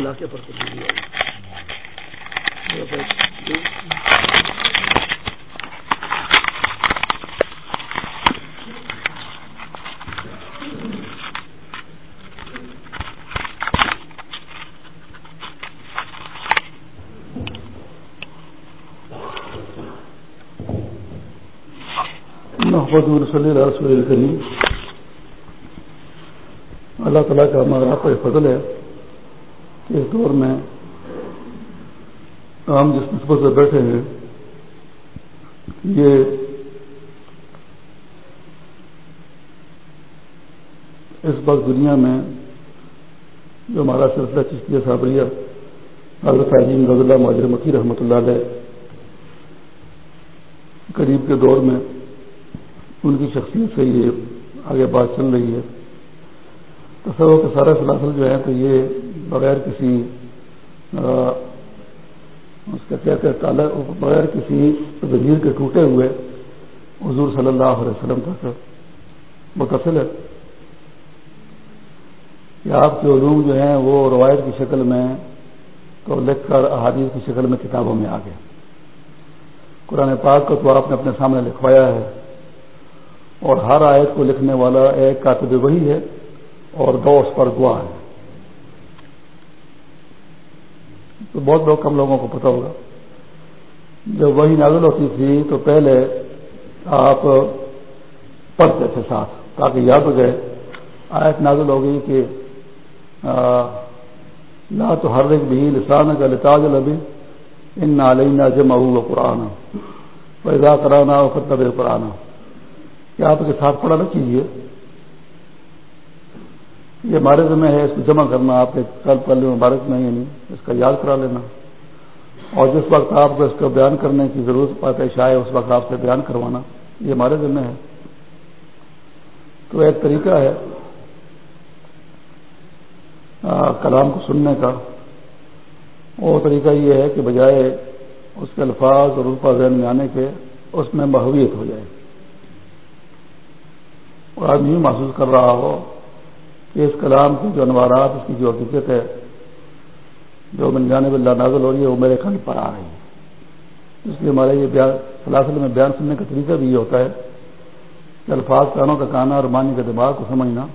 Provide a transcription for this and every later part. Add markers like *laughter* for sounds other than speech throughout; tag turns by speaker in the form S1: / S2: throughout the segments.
S1: علاقے پر تبدیلی ہوگی
S2: محمد صلی اللہ رسول الکریم اللہ تعالیٰ کا ہمارا کوئی فضل ہے۔ اس دور میں ہم جس نسبت سے بیٹھے ہیں، یہ اس وقت دنیا میں جو ہمارا سلسلہ چشتیہ صابریہ، حضرت عظیم رضی اللہ ماجر مکی رحمۃ اللہ علیہ، قریب کے دور میں ان کی شخصیت سے یہ آگے بات چل رہی ہے۔ تصور کے سارے سلاسل جو ہے تو یہ بغیر کسی اس کا کہتے ہیں بغیر کسی وزیر کے ٹوٹے ہوئے حضور صلی اللہ علیہ وسلم تک متصل ہے۔ کہ آپ کے علوم جو ہیں وہ روایت کی شکل میں تو لکھ کر احادیث کی شکل میں کتابوں میں آ گئے۔ قرآن پاک کو تو آپ نے اپنے سامنے لکھوایا ہے اور ہر آیت کو لکھنے والا ایک کاتب وہی ہے اور دو اس پر گواہ ہے تو بہت لوگ کم لوگوں کو پتا ہوگا۔ جب وہی نازل ہوتی تھی تو پہلے آپ پڑھتے تھے ساتھ تاکہ یاد ہو جائے۔ آیت نازل ہو گئی کہ لا تو ہر ایک بھی لسان کا لتاج لبی ان نالینا جمع قرآن پیدا کرانا ختب قرآن کہ آپ کے ساتھ پڑھا نہ کیجیے یہ ہمارے ذمہ ہے، اس کو جمع کرنا، آپ کے کل پہلے مبارک میں یعنی اس کا یاد کرا لینا۔ اور جس وقت آپ کو اس کو بیان کرنے کی ضرورت پاتے شاید اس وقت آپ سے بیان کروانا۔ یہ ہمارے ذمہ ہے۔ تو ایک طریقہ ہے کلام کو سننے کا۔ وہ طریقہ یہ ہے کہ بجائے اس کے الفاظ اور الفاظ ذہن میں آنے کے، اس میں محویت ہو جائے۔ اور آدمی محسوس کر رہا ہو کہ اس کلام کی جو انوارات، اس کی جو حقیقت ہے، جو من جانب اللہ نازل ہو رہی ہے، وہ میرے کل پر آ رہی ہے۔ اس لیے ہمارے یہ فلاصل میں بیان سننے کا طریقہ بھی یہ ہوتا ہے کہ الفاظ کانوں کا کانا اور مانی کے دماغ کو سمجھنا۔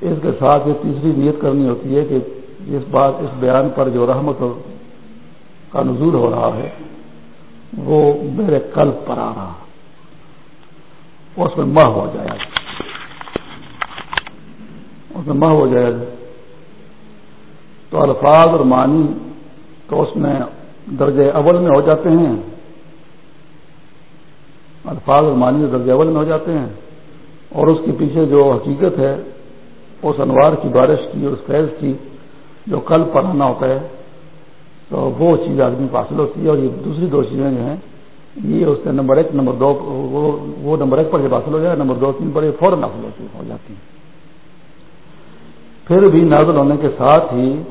S2: اس کے ساتھ یہ تیسری نیت کرنی ہوتی ہے کہ اس بات اس بیان پر جو رحمت کا نزول ہو رہا ہے، وہ میرے قلب پر آ رہا۔ اس میں مہ ہو جائے۔ اس میں ہو جائے گا۔ تو الفاظ اور معنی تو اس میں درجے اول میں ہو جاتے ہیں۔ الفاظ اور معنی درجے اول میں ہو جاتے ہیں۔ اور اس کے پیچھے جو حقیقت ہے، اس انوار کی بارش کی اس فیض کی جو کل پڑھانا ہوتا ہے، تو وہ چیز آدمی کو حاصل ہوتی ہے اور یہ دوسری دو چیزیں جو ہیں، یہ اس کے نمبر ایک، نمبر دو، وہ نمبر ایک پر جب حاصل ہو جائے، نمبر دو، تین پر یہ فوراً حاصل ہو جاتی ہیں۔ پھر بھی نازل ہونے کے ساتھ ہی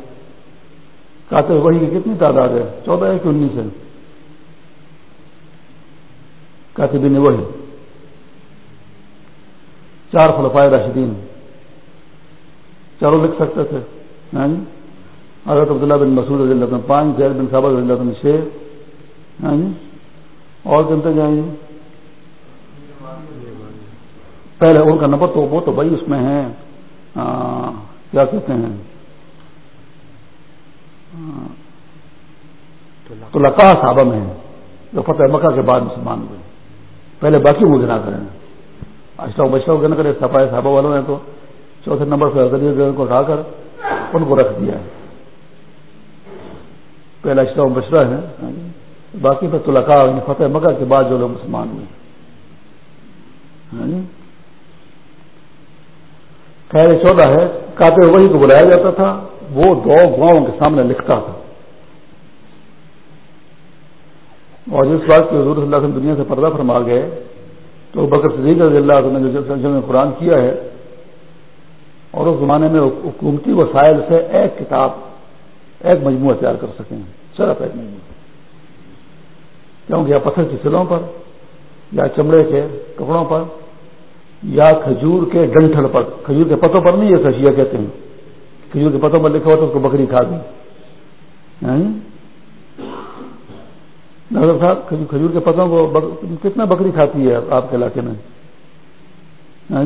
S2: کہتے وہی کی کتنی تعداد ہے؟ چودہ ہے کہ انیس ہے۔ کہتے بھی نہیں، وہی۔ چار فلفائے راشدین۔ چاروں لکھ سکتے تھے۔ ہاں جی؟ حضرت عبداللہ بن مسعود رضی اللہ پانچ، زید بن صاحب رضی اللہ چھ ہاں جی؟ اور گنتے جائیں گے؟ پہلے ان کا نمبر تو وہ تو بھائی اس میں ہے کیا کہتے ہیں؟ تو لکا صحابہ میں ہے جو فتح مکہ کے بعد مسلمان ہوئے۔ پہلے باقی وہ گنا کریں۔ اشرف بشرف گنا کرے صفائی صحابہ والوں نے تو چوتھے نمبر سے کو اٹھا کر ان کو رکھ دیا ہے۔ پہلا اشرف بشرا ہے باقی پھر تو لکا یعنی فتح مکہ کے بعد جو لوگ مسلمان ہوئے۔ ہاں جی؟ خیر چودہ ہے۔ کہتے وہی کو بلایا جاتا تھا، وہ دو گاؤں کے سامنے لکھتا تھا۔ اور جس بات کی حضور صلی اللہ علیہ دنیا سے پردہ فرما گئے، تو بکر صدیق رضی اللہ نے جو قرآن کیا ہے، اور اس زمانے میں حکومتی وسائل سے ایک کتاب، ایک مجموعہ تیار کر سکیں۔ صرف ایک مجموعہ۔ کیونکہ یا پتھر کی سلوں پر، یا چمڑے کے کپڑوں پر یا کھجور کے ڈنٹھل پر کھجور کے پتوں پر نہیں یہ کشیا کہتے ہیں۔ کھجور کے پتوں پر لکھا ہوا تو اس کو بکری کھا گئی ہاں؟ نظر صاحب کھجور کے پتوں کو کتنا بکری کھاتی ہے آپ کے علاقے میں؟ ہاں؟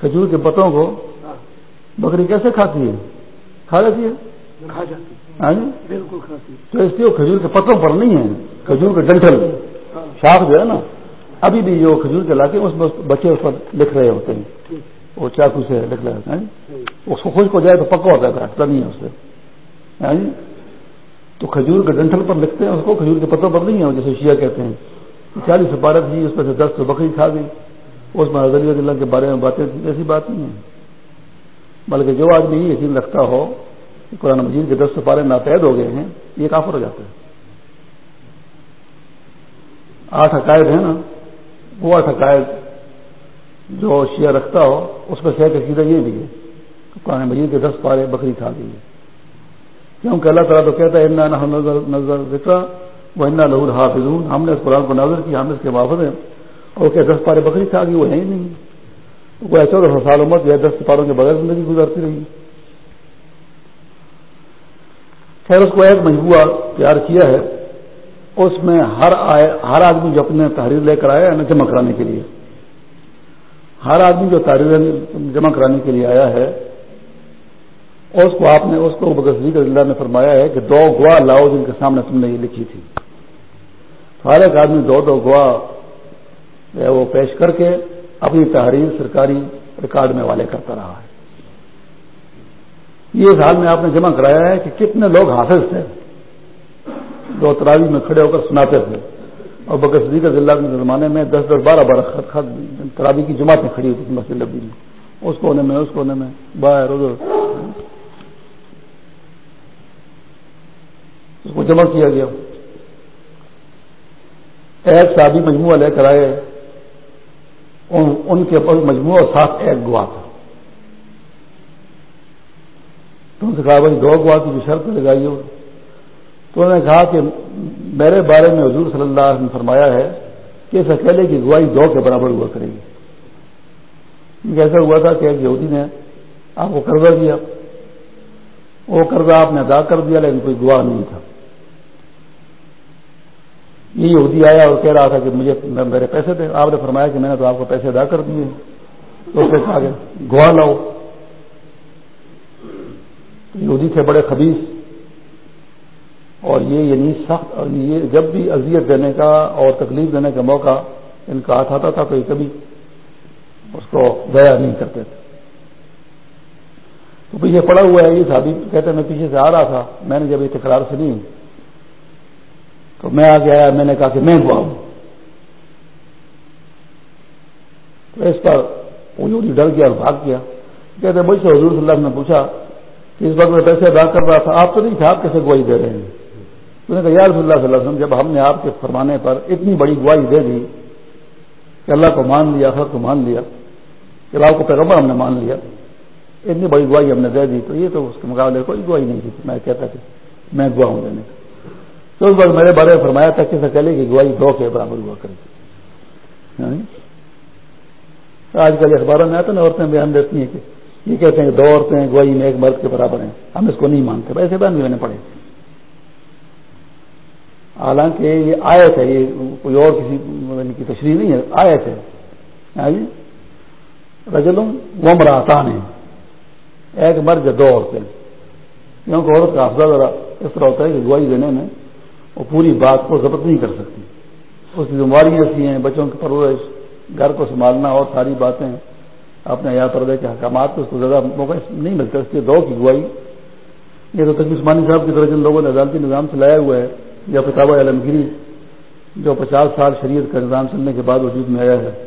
S2: کھجور کے پتوں کو بکری کیسے کھاتی ہے؟ کھا جاتی ہے۔ ہاں؟ بالکل تو اس لیے کھجور کے پتوں پر نہیں ہے کھجور کے ڈنٹل شاخ جو ہے نا۔ ابھی بھی جو کھجور کے علاقے اس میں بچے اس پر لکھ رہے ہوتے ہیں۔ وہ چاقو سے لکھ رہے ہوتے ہیں۔ اس کو خوش کو جائے تو پکا ہوتا ہے ہٹتا نہیں ہے اس سے۔ ہاں جی؟ تو کھجور کے ڈنٹل پر لکھتے ہیں، اس کو کھجور کے پتوں پر نہیں ہے، جیسے شیعہ کہتے ہیں۔ چالیس سے بارہ تھی اس میں سے دس بکری کھا گئی۔ اس میں حضرت اللہ کے بارے میں باتیں تھیں، ایسی بات نہیں ہے۔ بلکہ جو آدمی یقین رکھتا ہو کہ قرآن مجید کے دس سپارے ناپید ہو گئے ہیں، یہ کافر ہو جاتا ہے۔ آٹھ عقائد ہیں نا۔ وہ عقائد جو شیعہ رکھتا ہو، اس میں سے عقیدہ یہ بھی ہے قرآن مجید کے دس پارے بکری کھا گئی ہے کیونکہ اللہ تعالیٰ تو کہتا ہے نظر نظر ذکر وہ لہور حافظ ہم نے اس قرآن کو نظر کیا، ہم اس کے محفظ ہیں۔ اور کیا دس پارے بکری کھا گئی، وہ ہے ہی نہیں۔ وہ چودہ سو سال عمر جو ہے، دس پاروں کے بغیر زندگی گزارتی رہی۔ خیر، اس کو ایک مجبوعہ تیار کیا ہے۔ اس میں ہر آئے ہر آدمی جو اپنے تحریر لے کر آیا ہے نا جمع کرانے کے لیے۔ ہر آدمی جو تحریر جمع کرانے کے لیے آیا ہے، اس کو آپ نے اس کو بغیر اللہ نے فرمایا ہے کہ دو گواہ لاؤ جن کے سامنے تم نے یہ لکھی تھی۔ ہر ایک آدمی دو دو گواہ وہ پیش کر کے اپنی تحریر سرکاری ریکارڈ میں والے کرتا رہا ہے۔ یہ اس حال میں آپ نے جمع کرایا ہے کہ کتنے لوگ حافظ تھے۔ دو تراوی میں کھڑے ہو کر سناتے تھے۔ اور بکر صدیق ضلع کے زمانے میں دس دس بارہ بارہ خط خط تراوی کی جماعتیں کھڑی ہوتی تھی مسجد لبی میں۔ اس کونے میں، اس کونے میں۔ باہر ادھر۔ اس کو جمع کیا گیا۔ ایک شادی مجموعہ لے کر آئے۔ ان کے مجموعہ ساتھ ایک گوا تھا۔ تو سے کہا بھائی دو گوا کی بھی شرط لگائی ہو۔ تو انہوں نے کہا کہ میرے بارے میں حضور صلی اللہ علیہ نے فرمایا ہے کہ اس اکیلے کی گواہی دو کے برابر ہوا کرے گی۔ کیسا ہوا تھا کہ ایک یہودی نے آپ کو قرضہ دیا، وہ قرضہ آپ نے ادا کر دیا لیکن کوئی گواہ نہیں تھا۔ یہ یہودی آیا اور کہہ رہا تھا کہ مجھے میرے پیسے دے آپ نے فرمایا کہ میں نے تو آپ کو پیسے ادا کر دیے۔ تو اس نے کہا کہ گواہ لاؤ۔ یہودی تھے، بڑے خبیص اور یہ یعنی سخت، اور یہ جب بھی اذیت دینے کا اور تکلیف دینے کا موقع ان کا ہاتھ آتا تھا تو یہ کبھی اس کو ضائع نہیں کرتے تھے۔ تو پیچھے پڑا ہوا ہے، یہ صحابی کہتے ہیں، میں پیچھے سے آ رہا تھا، میں نے جب یہ تکرار سنی تو میں آگے آیا، میں نے کہا کہ میں ہوا ہوں۔ تو اس پر وہ ڈر گیا اور بھاگ گیا۔ کہتے مجھ سے حضور صلی اللہ علیہ نے پوچھا کہ اس وقت میں پیسے ادا کر رہا تھا، آپ تو نہیں تھے، آپ کیسے گواہی دے رہے ہیں؟ نے کہا یار صلی اللہ صلی اللہ علیہ وسلم، جب ہم نے آپ کے فرمانے پر اتنی بڑی گواہی دے دی کہ اللہ کو مان لیا خر کو مان لیا، کہ آپ کو پیغمبر ہم نے مان لیا، اتنی بڑی گواہی ہم نے دے دی، تو یہ تو اس کے مقابلے کوئی گواہی نہیں تھی۔ میں کہتا کہ میں گواہ ہوں دینے کا۔ تو اس وقت میرے بارے میں فرمایا تھا کہ اکیلے کی گواہی دو کے برابر ہوا کرے۔ ہاں؟ آج کل اخباروں میں آتا نا، عورتیں بیان دیتی ہیں کہ یہ کہتے ہیں کہ دو عورتیں گواہی میں ایک مرد کے برابر ہیں۔ ہم اس کو نہیں مانتے ایسے بیان بھی میں نے پڑھے۔ حالانکہ یہ آئے تھے یہ کوئی اور کسی یعنی کی تشریح نہیں ہے آئے تھے ہاں جی؟ رجلوں وہ ایک مرد دو عورتیں۔ کیونکہ عورت کا افزا ذرا اس طرح ہوتا ہے کہ گواہی دینے میں وہ پوری بات کو ضبط نہیں کر سکتی۔ اس کی ذمہ ایسی ہیں، بچوں کی پرورش، گھر کو سنبھالنا اور ساری باتیں۔ اپنے یا پردے کے حکامات کو اس کو زیادہ موقع نہیں ملتا، اس کے دو کی گواہی۔ یہ تو تک عثمانی صاحب کی طرح جن لوگوں نے عدالتی نظام چلایا ہوا ہے یا کتاب علمگیری جو پچاس سال شریعت کا نظام چلنے کے بعد وجود میں آیا ہے،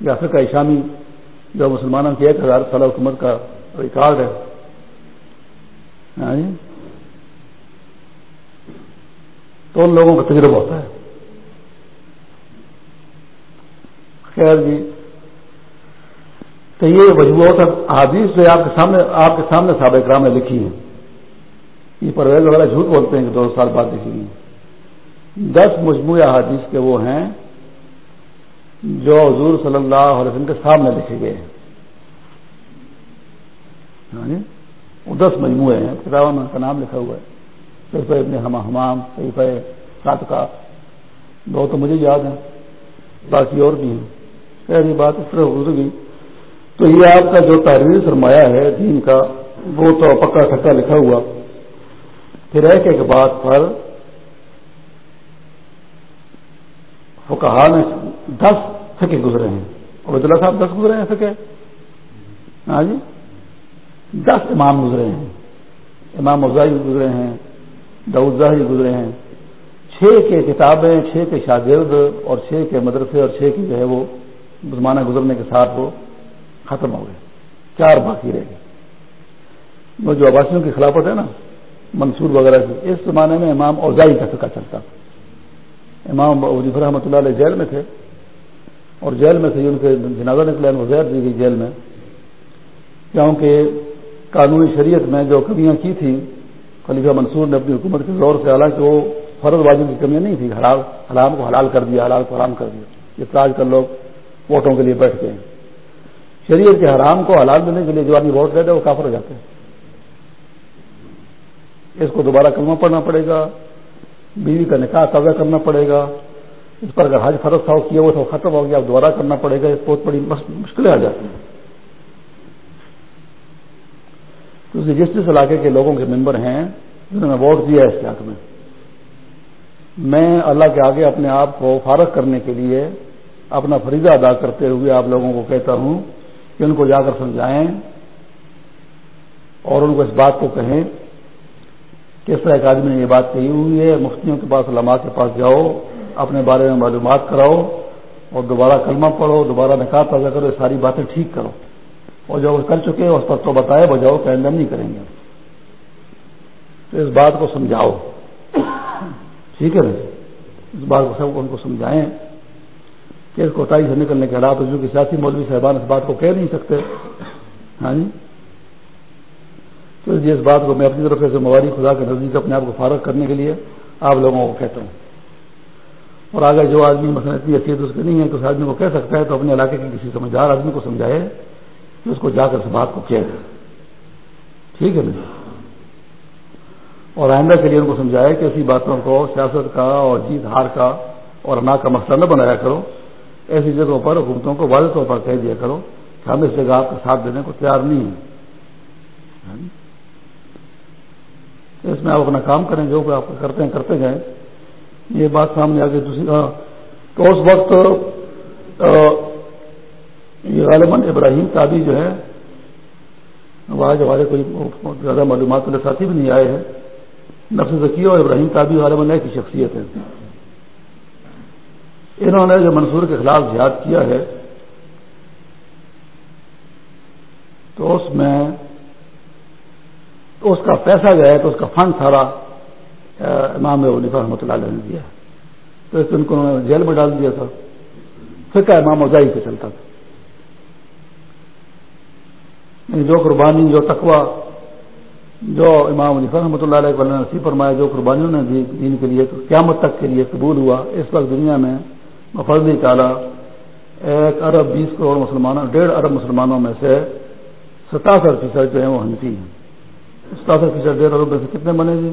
S2: یا افریقہ شامی جو مسلمانوں کی ایک ہزار سالہ حکومت کا ریکارڈ ہے۔ یعنی تو ان لوگوں کا تجربہ ہوتا ہے۔ خیر جی تو یہ وجوہات حادیث جو آپ کے سامنے، آپ کے سامنے سابق کرام میں لکھی ہیں۔ یہ پرویز وغیرہ جھوٹ بولتے ہیں کہ دو سال بعد لکھی ہیں دس مجموعہ حادیث کے وہ ہیں جو حضور صلی اللہ علیہ وسلم کے سامنے لکھے گئے ہیں۔ ہاں جی؟ وہ دس مجموعے ہیں۔ کتابوں میں ان کا نام لکھا ہوا ہے۔ صرف ابن حمام صرف سات کا دو تو مجھے یاد ہیں، باقی اور بھی ہیں۔ خیر بات اس طرح گزر گئی تو یہ آپ کا جو تحریر سرمایہ ہے دین کا، وہ تو پکا ٹھکا لکھا ہوا۔ پھر ایک ایک بات پر وہ کہا نے دس فکے گزرے ہیں۔ عبد اللہ صاحب دس گزرے ہیں فکے ہاں جی؟ دس امام گزرے ہیں۔ امام مزاحی گزرے ہیں ظاہری گزرے ہیں۔ چھ کے کتابیں، چھ کے شاگرد اور چھ کے مدرسے اور چھ کے جو ہے وہ زمانہ گزرنے کے ساتھ وہ ختم ہو گئے۔ چار باقی رہ گئے۔ وہ جو آباسیوں کی خلافت ہے نا منصور وغیرہ کی۔ اس زمانے میں امام اوزائی کا فکا چلتا تھا۔ امام وزیف رحمۃ اللہ علیہ جیل میں تھے۔ اور جیل میں سے ان کے جنازہ نکلے وہ زیر دی گئی جیل میں۔ کیونکہ قانونی شریعت میں جو کمیاں کی تھیں، خلیفہ منصور نے اپنی حکومت کے زور سے، حالانکہ وہ فرض بازی کی کمیاں نہیں تھی حلال حرام کو حلال کر دیا، حلال کو حرام کر دیا۔ یہ آج کل لوگ ووٹوں کے لیے بیٹھ گئے ہیں۔ شریعت کے حرام کو حلال دینے کے لیے جو آدمی ووٹ دے دے، وہ کافر ہو جاتے ہیں۔ اس کو دوبارہ کلمہ پڑھنا پڑے گا، بیوی کا نکاح تازہ کرنا پڑے گا، اس پر اگر حج فرض تھا کیا وہ تو ختم ہو گیا، اب دوبارہ کرنا پڑے گا بہت بڑی مشکلیں آ جاتی ہیں۔ تو جس جس علاقے کے لوگوں کے ممبر ہیں جنہوں نے ووٹ دیا ہے اس حق میں۔ میں اللہ کے آگے اپنے آپ کو فارغ کرنے کے لیے اپنا فریضہ ادا کرتے ہوئے آپ لوگوں کو کہتا ہوں کہ ان کو جا کر سمجھائیں اور ان کو اس بات کو کہیں کہ اس طرح ایک آدمی نے یہ بات کہی ہوئی ہے، مفتیوں کے پاس، علماء کے پاس جاؤ، اپنے بارے میں معلومات کراؤ اور دوبارہ کلمہ پڑھو، دوبارہ نکاح تازہ کرو، یہ ساری باتیں ٹھیک کرو۔ اور جو کر چکے اس پر تو بتائے بجاؤ کہ آئندہ نہیں کریں گے۔ تو اس بات کو سمجھاؤ۔ ٹھیک ہے نا؟ اس بات کو سب ان کو سمجھائیں کہ اس کوٹائی سے نکلنے کے حالات جو کہ سیاسی مولوی صاحبان اس بات کو کہہ نہیں سکتے۔ ہاں جی؟ تو اس بات کو میں اپنی طرف سے مواری خدا کے نزدیک اپنے آپ کو فارغ کرنے کے لیے آپ لوگوں کو کہتا ہوں۔ اور اگر جو آدمی مثلاً اتنی حیثیت اس کی نہیں ہے تو اس آدمی کو کہہ سکتا ہے تو اپنے علاقے کے کسی سمجھدار آدمی کو سمجھائے کہ اس کو جا کر اس بات کو کہہ دے ٹھیک ہے نا؟ اور آئندہ کے لیے ان کو سمجھائے کہ ایسی باتوں کو سیاست کا اور جیت ہار کا اور انا کا مسئلہ نہ بنایا کرو۔ ایسی جگہوں پر حکومتوں کو واضح طور پر کہہ دیا کرو کہ ہم اس جگہ آپ کا ساتھ دینے کو تیار نہیں ہیں۔ اس میں آپ اپنا کام کریں جو آپ کرتے ہیں، کرتے گئے یہ بات سامنے آگے دوسری ہاں۔ تو اس وقت یہ غالباً ابراہیم تابی جو ہے آج ہمارے کوئی زیادہ معلومات والے ساتھی بھی نہیں آئے ہیں۔ نفس ذکی اور ابراہیم تابی غالباً کی شخصیت ہے انہوں نے جو منصور کے خلاف زیاد کیا ہے، تو اس میں تو اس کا پیسہ جو ہے تو اس کا فنڈ سارا امام علیفہ رحمۃ اللہ علیہ نے دیا۔ تو اس ان کو انہوں نے جیل میں ڈال دیا تھا۔ پھر امام ازائی پہ چلتا تھا۔ یعنی جو قربانی، جو تقوا جو امام علیفہ رحمۃ اللہ علیہ نصیب فرمایا، جو قربانیوں نے دی دین کے لیے قیامت تک کے لیے قبول ہوا۔ اس وقت دنیا میں مفرضی تعالیٰ ایک ارب بیس کروڑ مسلمانوں، ڈیڑھ ارب مسلمانوں میں سے ستاسٹھ فیصد جو ہیں وہ ہنسی ہیں۔ ستاسٹھ فیصد ڈیڑھ ارب سے کتنے بنے جی؟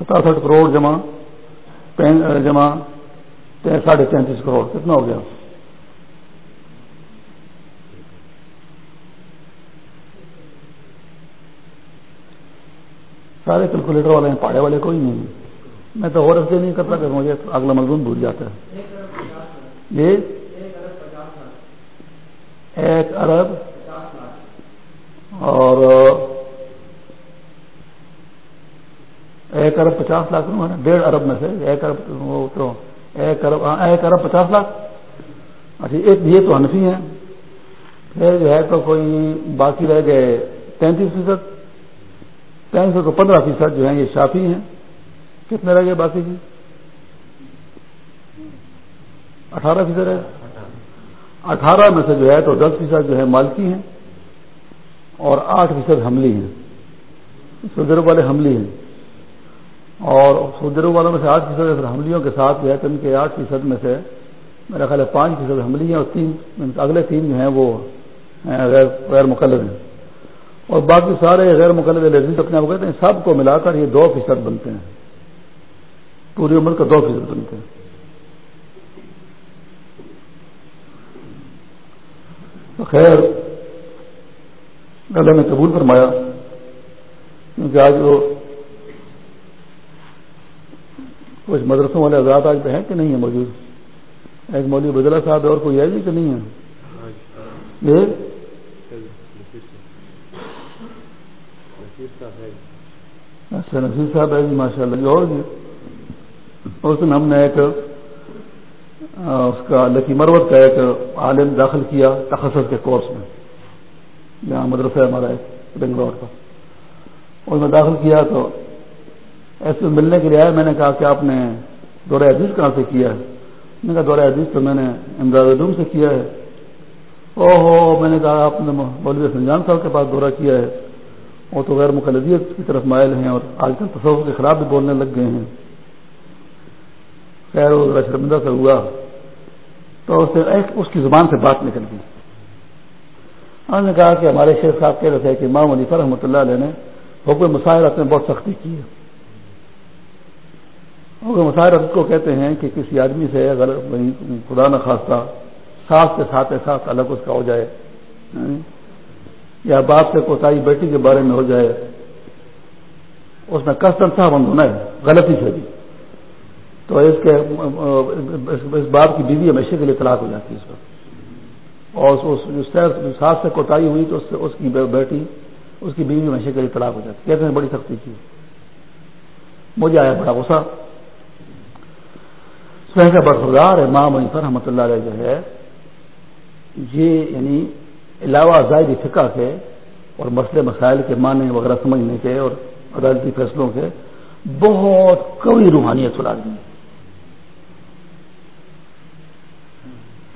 S2: ستاسٹھ کروڑ جمع جمع ساڑھے تینتیس کروڑ، کتنا ہو گیا؟ سارے کیلکولیٹر والے ہیں پاڑے والے کوئی نہیں میں تو اور ایسے نہیں کرتا کہ مجھے اگلا مضمون بھول جاتا ہے۔ جی؟ ایک ارب اور ایک ارب پچاس لاکھ نا، ڈیڑھ ارب میں سے ایک ارب وہ تو ایک ارب ہاں، ایک ارب پچاس لاکھ۔ اچھا ایک یہ تو ہنفی ہیں۔ پھر جو ہے تو کوئی باقی رہ گئے تینتیس فیصد۔ تینتیس کو پندرہ فیصد جو ہیں یہ شافی ہیں۔ کتنے رہ گئے باقی جی؟ اٹھارہ فیصد ہے اٹھارہ میں سے جو ہے تو دس فیصد جو ہے مالکی ہیں اور آٹھ فیصد حملی ہیں۔ سدر والے حملی ہیں۔ اور سودرو والوں میں سے آٹھ فیصد حملیوں کے ساتھ جو ہے تو ان کے آٹھ فیصد میں سے میرا خیال ہے پانچ فیصد حملی ہیں اور تین اگلے تین جو ہیں وہ غیر مقلد ہیں۔ اور باقی سارے غیر مقلد لذیذ اپنے آپ کہتے ہیں، سب کو ملا کر یہ دو فیصد بنتے ہیں۔ پوری عمر کا دو فیصد بنتے ہیں۔ تو خیر، اللہ نے قبول فرمایا۔ کیونکہ آج وہ کچھ مدرسوں والے آزاد آج ہیں کہ نہیں ہے موجود؟ ایک مولوی بدلا صاحب ہے اور کوئی ہے جی کہ نہیں ہے؟ اچھا نصیر صاحب ہے جی ماشاء اللہ جی اور جی۔ اس دن ہم نے ایک اس کا لکی مروت کا ایک عالم داخل کیا تخصص کے کورس میں، جہاں مدرسہ ہمارا ہے بنگلور کا۔ اس میں داخل کیا تو ایسے ملنے کے لیے آیا میں نے کہا کہ آپ نے دورہ عزیز کہاں سے کیا ہے؟ میں نے کہا دورہ عزیز تو میں نے امداد علوم سے کیا ہے۔ او ہو میں نے کہا آپ نے مولوی سنجان صاحب کے پاس دورہ کیا ہے۔ وہ تو غیر مقلدیت کی طرف مائل ہیں اور آج کل تصور کے خلاف بھی بولنے لگ گئے ہیں۔ خیر، وہ ذرا شرمندہ سے ہوا۔ تو اس کی زبان سے بات نکل گئی۔ انہوں نے کہا کہ ہمارے شیخ صاحب کہہ رہے تھے کہ امام علی رحمۃ اللہ علیہ نے حکم مسائل نے بہت سختی کی ہے۔ حکم مسائل کو کہتے ہیں کہ کسی آدمی سے اگر خدا نہ خواستہ ساتھ کے ساتھ ساتھ الگ اس کا ہو جائے ہاں، یا باپ سے کوتاہی بیٹی کے بارے میں ہو جائے، اس میں کسٹم صاحب بند ہونا ہے، غلطی سے بھی۔ تو اس کے، اس باپ کی بیوی ہمیشہ کے لیے طلاق ہو جاتی ہے اس پر اور ساتھ سے کوتاہی ہوئی تو اس کی بیٹی، اس کی بیوی ہمیشہ کے لیے طلاق ہو جاتی کہتے ہیں بڑی سختی کی۔ مجھے آیا بڑا غصہ۔ کا برفردار ہے ماں پر رحمۃ اللہ علیہ جو ہے، یہ یعنی علاوہ ظاہری فقہ کے اور مسئلے مسائل کے معنی وغیرہ سمجھنے کے اور عدالتی فیصلوں کے بہت کبھی روحانیت آدمی ہے۔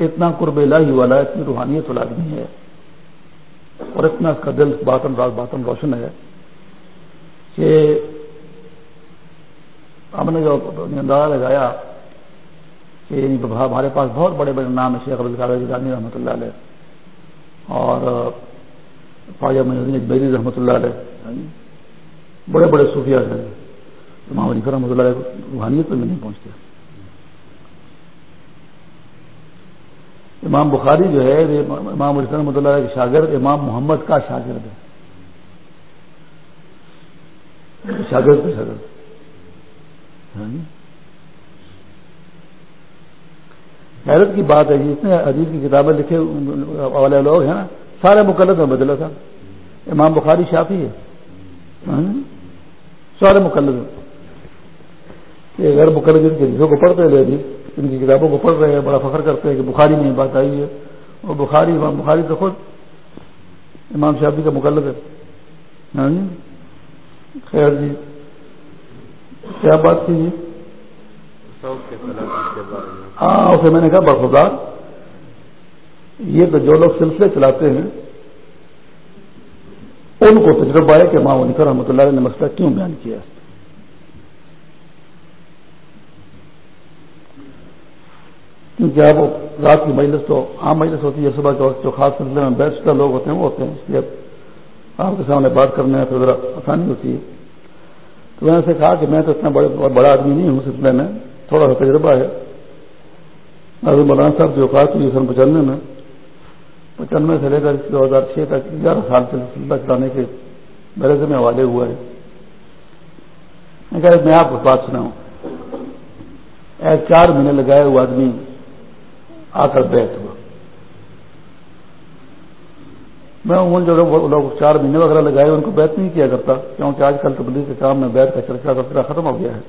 S2: اتنا قرب الہی والا، اتنی روحانیت والا ہے اور اتنا اس کا دل باطن راز باطن روشن ہے کہ ہم نے جو اندازہ لگایا کہ ہمارے پاس بہت بڑے بڑے نام ہے شیخ ابوالقاد جانی رحمۃ اللہ علیہ، اور خواجہ اجمیری رحمۃ اللہ علیہ یعنی بڑے بڑے صوفیہ ہیں۔ امام علی رحمۃ اللہ علیہ روحانیت میں نہیں پہنچتے۔ امام بخاری جو ہے امام علی رحمۃ اللہ علیہ کے شاگرد امام محمد کا شاگرد ہے۔ شاگرد کا شاگرد۔ یعنی حیرت کی بات ہے جتنے عزیز کی کتابیں لکھے، والے لوگ ہیں نا، سارے مقلد میں بدلا تھا امام بخاری شافی ہے۔ ہاں؟ سارے مقلد ہیں۔ غیر مقلد ان کی چیزوں کو پڑھتے ہیں ان کی کتابوں کو پڑھ رہے ہیں، بڑا فخر کرتے ہیں کہ بخاری میں بات آئی ہے۔ اور بخاری، امام بخاری تو خود امام شافی کا مقلد ہے۔ ہاں؟ خیر جی۔ کیا بات تھی؟ جی ہاں اسے میں نے کہا برفدار یہ تو جو لوگ سلسلے چلاتے ہیں، ان کو تجربہ ہے کہ ماں ونیفر رحمۃ اللہ نے مسئلہ کیوں بیان کیا؟ کیونکہ اب رات کی مجلس تو عام مجلس ہوتی ہے، صبح کے وقت جو خاص سلسلے میں بیٹھ لوگ ہوتے ہیں، وہ ہوتے ہیں، اس لیے آپ کے سامنے بات کرنے میں پھر ذرا آسانی ہوتی ہے۔ تو میں نے کہا کہ میں تو اتنا بڑا آدمی نہیں ہوں سلسلے میں تھوڑا سا تجربہ ہے۔ مولانا صاحب کی اوقات ہوئی سن پچانوے میں، پچانوے سے لے کر دو ہزار چھ تک گیارہ سال سے سلسلہ چلانے کے میرے سے میں حوالے ہوا ہے۔ میں آپ کو بات سنا ہوں چار مہینے لگائے ہوئے آدمی آ کر بیٹھ ہوا۔ میں ان جو لوگ چار مہینے وغیرہ لگائے، ان کو بیت نہیں کیا کرتا، کیونکہ آج کل تبلیغ کے کام میں بیٹھ کا چرچا تذکرہ ختم ہو گیا ہے۔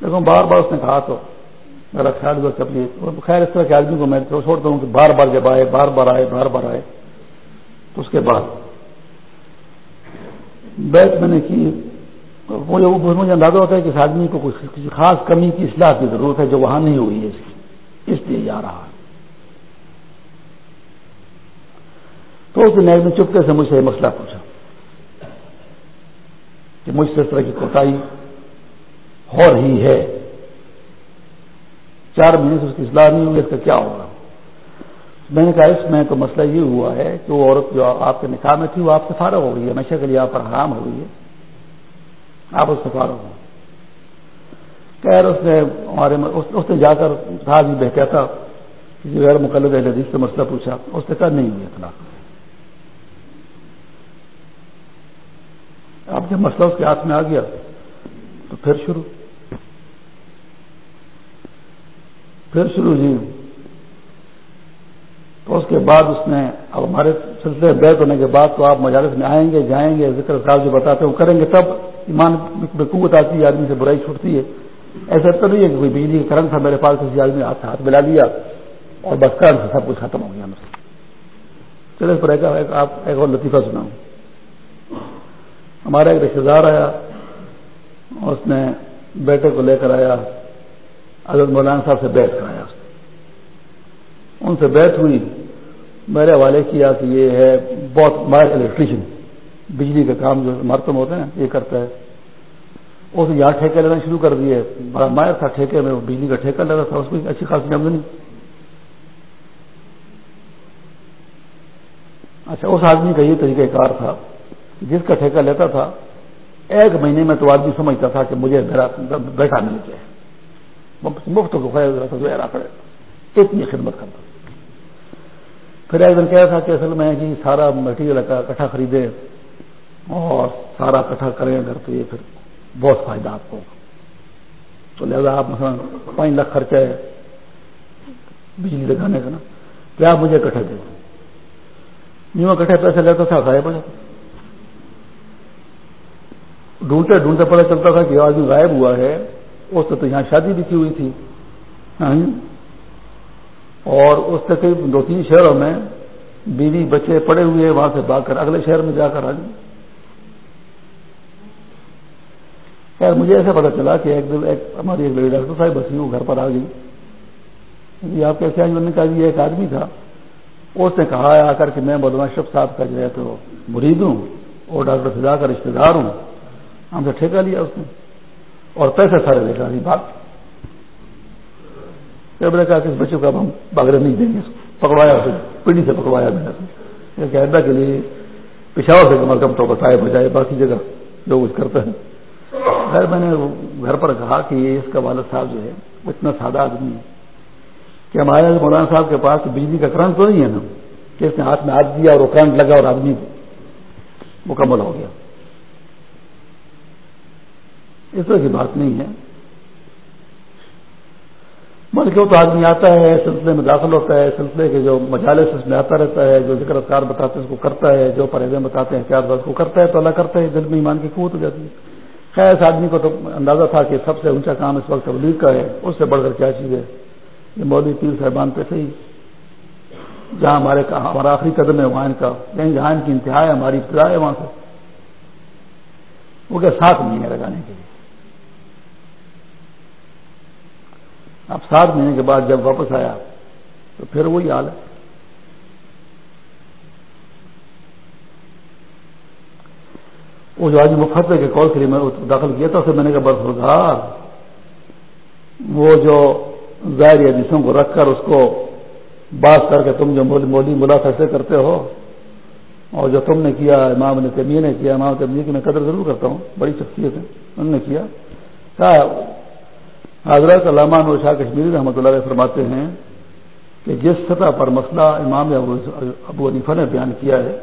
S2: لیکن بار بار اس نے کہا تو میرا خیال ہوا کہ اپنی خیر اس طرح کے آدمی کو میں چھوڑتا ہوں کہ بار بار جب آئے، بار بار آئے، بار بار آئے۔ تو اس کے بعد بیت میں نے کی۔ مجھے اندازہ ہوتا ہے کہ اس آدمی کو کسی خاص کمی کی اصلاح کی ضرورت ہے جو وہاں نہیں ہوئی ہے اس کی۔ اس لیے جا رہا ہے۔ تو اس دن چپکے سے مجھ سے یہ مسئلہ پوچھا کہ مجھ سے اس طرح کی کوتاہی ہو رہی ہے۔ چار مہینے سے اس کی اصلاح نہیں ہوگی اس کا کیا ہوگا؟ میں نے کہا، اس میں تو مسئلہ یہ ہوا ہے کہ وہ عورت جو آپ کے نکاح میں تھی، وہ آپ سے فارغ ہو گئی ہے ہمیشہ کے لیے آپ پر حرام ہو گئی ہے۔ آپ اس سے فارغ ہو خیر، اس نے ہمارے اس نے جا کر تھا بھی بہتیا کسی غیر مقلد حدیث سے مسئلہ پوچھا۔ اس نے کہا، نہیں ہوئی اطلاع اب جب مسئلہ اس کے ہاتھ میں آ گیا، تو پھر شروع۔ پھر شروع جی تو اس کے بعد اس نے اب ہمارے سلسلے بیت ہونے کے بعد تو آپ مجالس میں آئیں گے، جائیں گے، ذکر صاحب جو بتاتے ہیں وہ کریں گے۔ تب ایمان میں قوت آتی ہے، آدمی سے برائی چھوٹتی ہے۔ ایسا تو نہیں ہے کہ کوئی بجلی کا کرنٹ تھا، میرے پاس کسی آدمی ہاتھ ہاتھ ملا لیا اور بس کرنٹ سے سب کچھ ختم ہو گیا۔ مجھ چلے پر آپ ایک اور لطیفہ سناؤں۔ ہمارا ایک رشتے دار آیا، اس نے بیٹے کو لے کر آیا۔ حضرت مولانا صاحب سے بیٹھ کرایا اس نے ان سے بیٹھ ہوئی، میرے حوالے کیا کہ یہ ہے بہت مائر الیکٹریشین بجلی کا کام جو مرتم ہوتے ہیں، یہ کرتا ہے۔ اس نے یہاں ٹھیکے لینا شروع کر دیے۔ بڑا مائر تھا ٹھیکے میں بجلی کا ٹھیکہ لگا تھا، اس کو اچھی خاصی آمدنی اچھا اس آدمی کا یہ طریقہ کار تھا، جس کا ٹھیکہ لیتا تھا، ایک مہینے میں تو آدمی سمجھتا تھا کہ مجھے میرا بیٹھا مل جائے مفت کو کرے اتنی خدمت کرتا پھر ایک دن کہا تھا کہ اصل میں جی سارا مٹیریل اکٹھا خریدے اور سارا اکٹھا کریں اگر تو یہ پھر بہت فائدہ آپ کو تو لہٰذا آپ مثلا پانچ لاکھ خرچہ ہے بجلی لگانے کا نا کیا آپ مجھے کٹھے دیں نیو کٹھے پیسے لیتا تھا غائب ہو جاتا ڈھونڈتے ڈھونڈتے پتہ چلتا تھا کہ آدمی غائب ہوا ہے اس سے تو یہاں شادی بھی کی ہوئی تھی۔ ہاں۔ اور اس سے کئی دو تین شہروں میں بیوی بچے پڑے ہوئے وہاں سے بھاگ کر اگلے شہر میں جا کر آ جائیں خیر، مجھے ایسا پتا چلا کہ ایک دن ایک ہماری ایک بڑی ڈاکٹر صاحب بسی وہ گھر پر آ گئی۔ جی آپ کیسے آئی نے کہا جی، یہ ایک آدمی تھا۔ اس نے کہا، آ کر کہ میں مولانا شف صاحب کا جو ہے تو مرید ہوں اور ڈاکٹر فضا کا رشتے دار ہوں۔ ہم سے ٹھیکہ لیا اس نے۔ اور پیسے سارے لے کر بات کہا کہ اس بچوں کا ہم باغرے نہیں دیں گے۔ پکڑوایا اسے، پنڈی سے پکڑوایا میں نے کہ کے لیے پشاور سے کم از کم تو بتائے بجائے باقی جگہ جو کچھ کرتے ہیں خیر میں نے گھر پر کہا کہ یہ اس کا والد صاحب جو ہے، وہ اتنا سادہ آدمی ہے کہ ہمارے مولانا صاحب کے پاس بجلی کا کرنٹ تو نہیں ہے نا۔ کہ اس نے ہاتھ میں ہاتھ دیا اور وہ کرنٹ لگا اور آدمی مکمل ہو گیا۔ اس طرح کی بات نہیں ہے۔ بلکہ وہ تو آدمی آتا ہے، سلسلے میں داخل ہوتا ہے، سلسلے کے جو مجالس اس میں آتا رہتا ہے، جو ذکر اذکار بتاتے ہیں اس کو کرتا ہے، جو پرہیزیں بتاتے ہیں، احتیاط اس کو کرتا ہے تو اللہ کرتا ہے، دل میں ایمان کی قوت ہو جاتی ہے۔ خیر، اس آدمی کو تو اندازہ تھا کہ سب سے اونچا کام اس وقت تبلیغ کا ہے، اس سے بڑھ کر کیا چیز ہے؟ یہ مودی پیر صاحبان پہ صحیح جہاں ہمارے ہمارا آخری قدم ہے وہاں ان کا یعنی جہاں ان کی انتہا ہے، ہماری ابتدا ہے وہاں سے۔ وہ کیا سات مہینے لگانے کے لیے۔ اب سات مہینے کے بعد جب واپس آیا تو پھر وہی حال ہے۔ وہ جو آج مفتے کے کال کے لیے میں داخل کیا تھا، اسے میں نے کہا برفرگار وہ جو ظاہر حدیثوں کو رکھ کر اس کو بات کر کے تم جو مولی ملا فیصلے کرتے ہو، اور جو تم نے کیا، امام نے تمیہ نے کیا، امام تمیہ کی میں قدر ضرور کرتا ہوں، بڑی شخصیت ہے، انہوں نے کیا۔ کہا حضرت علامہ نور شاہ کشمیری رحمۃ اللہ علیہ فرماتے ہیں کہ جس سطح پر مسئلہ امام ابو عنیفا نے بیان کیا ہے،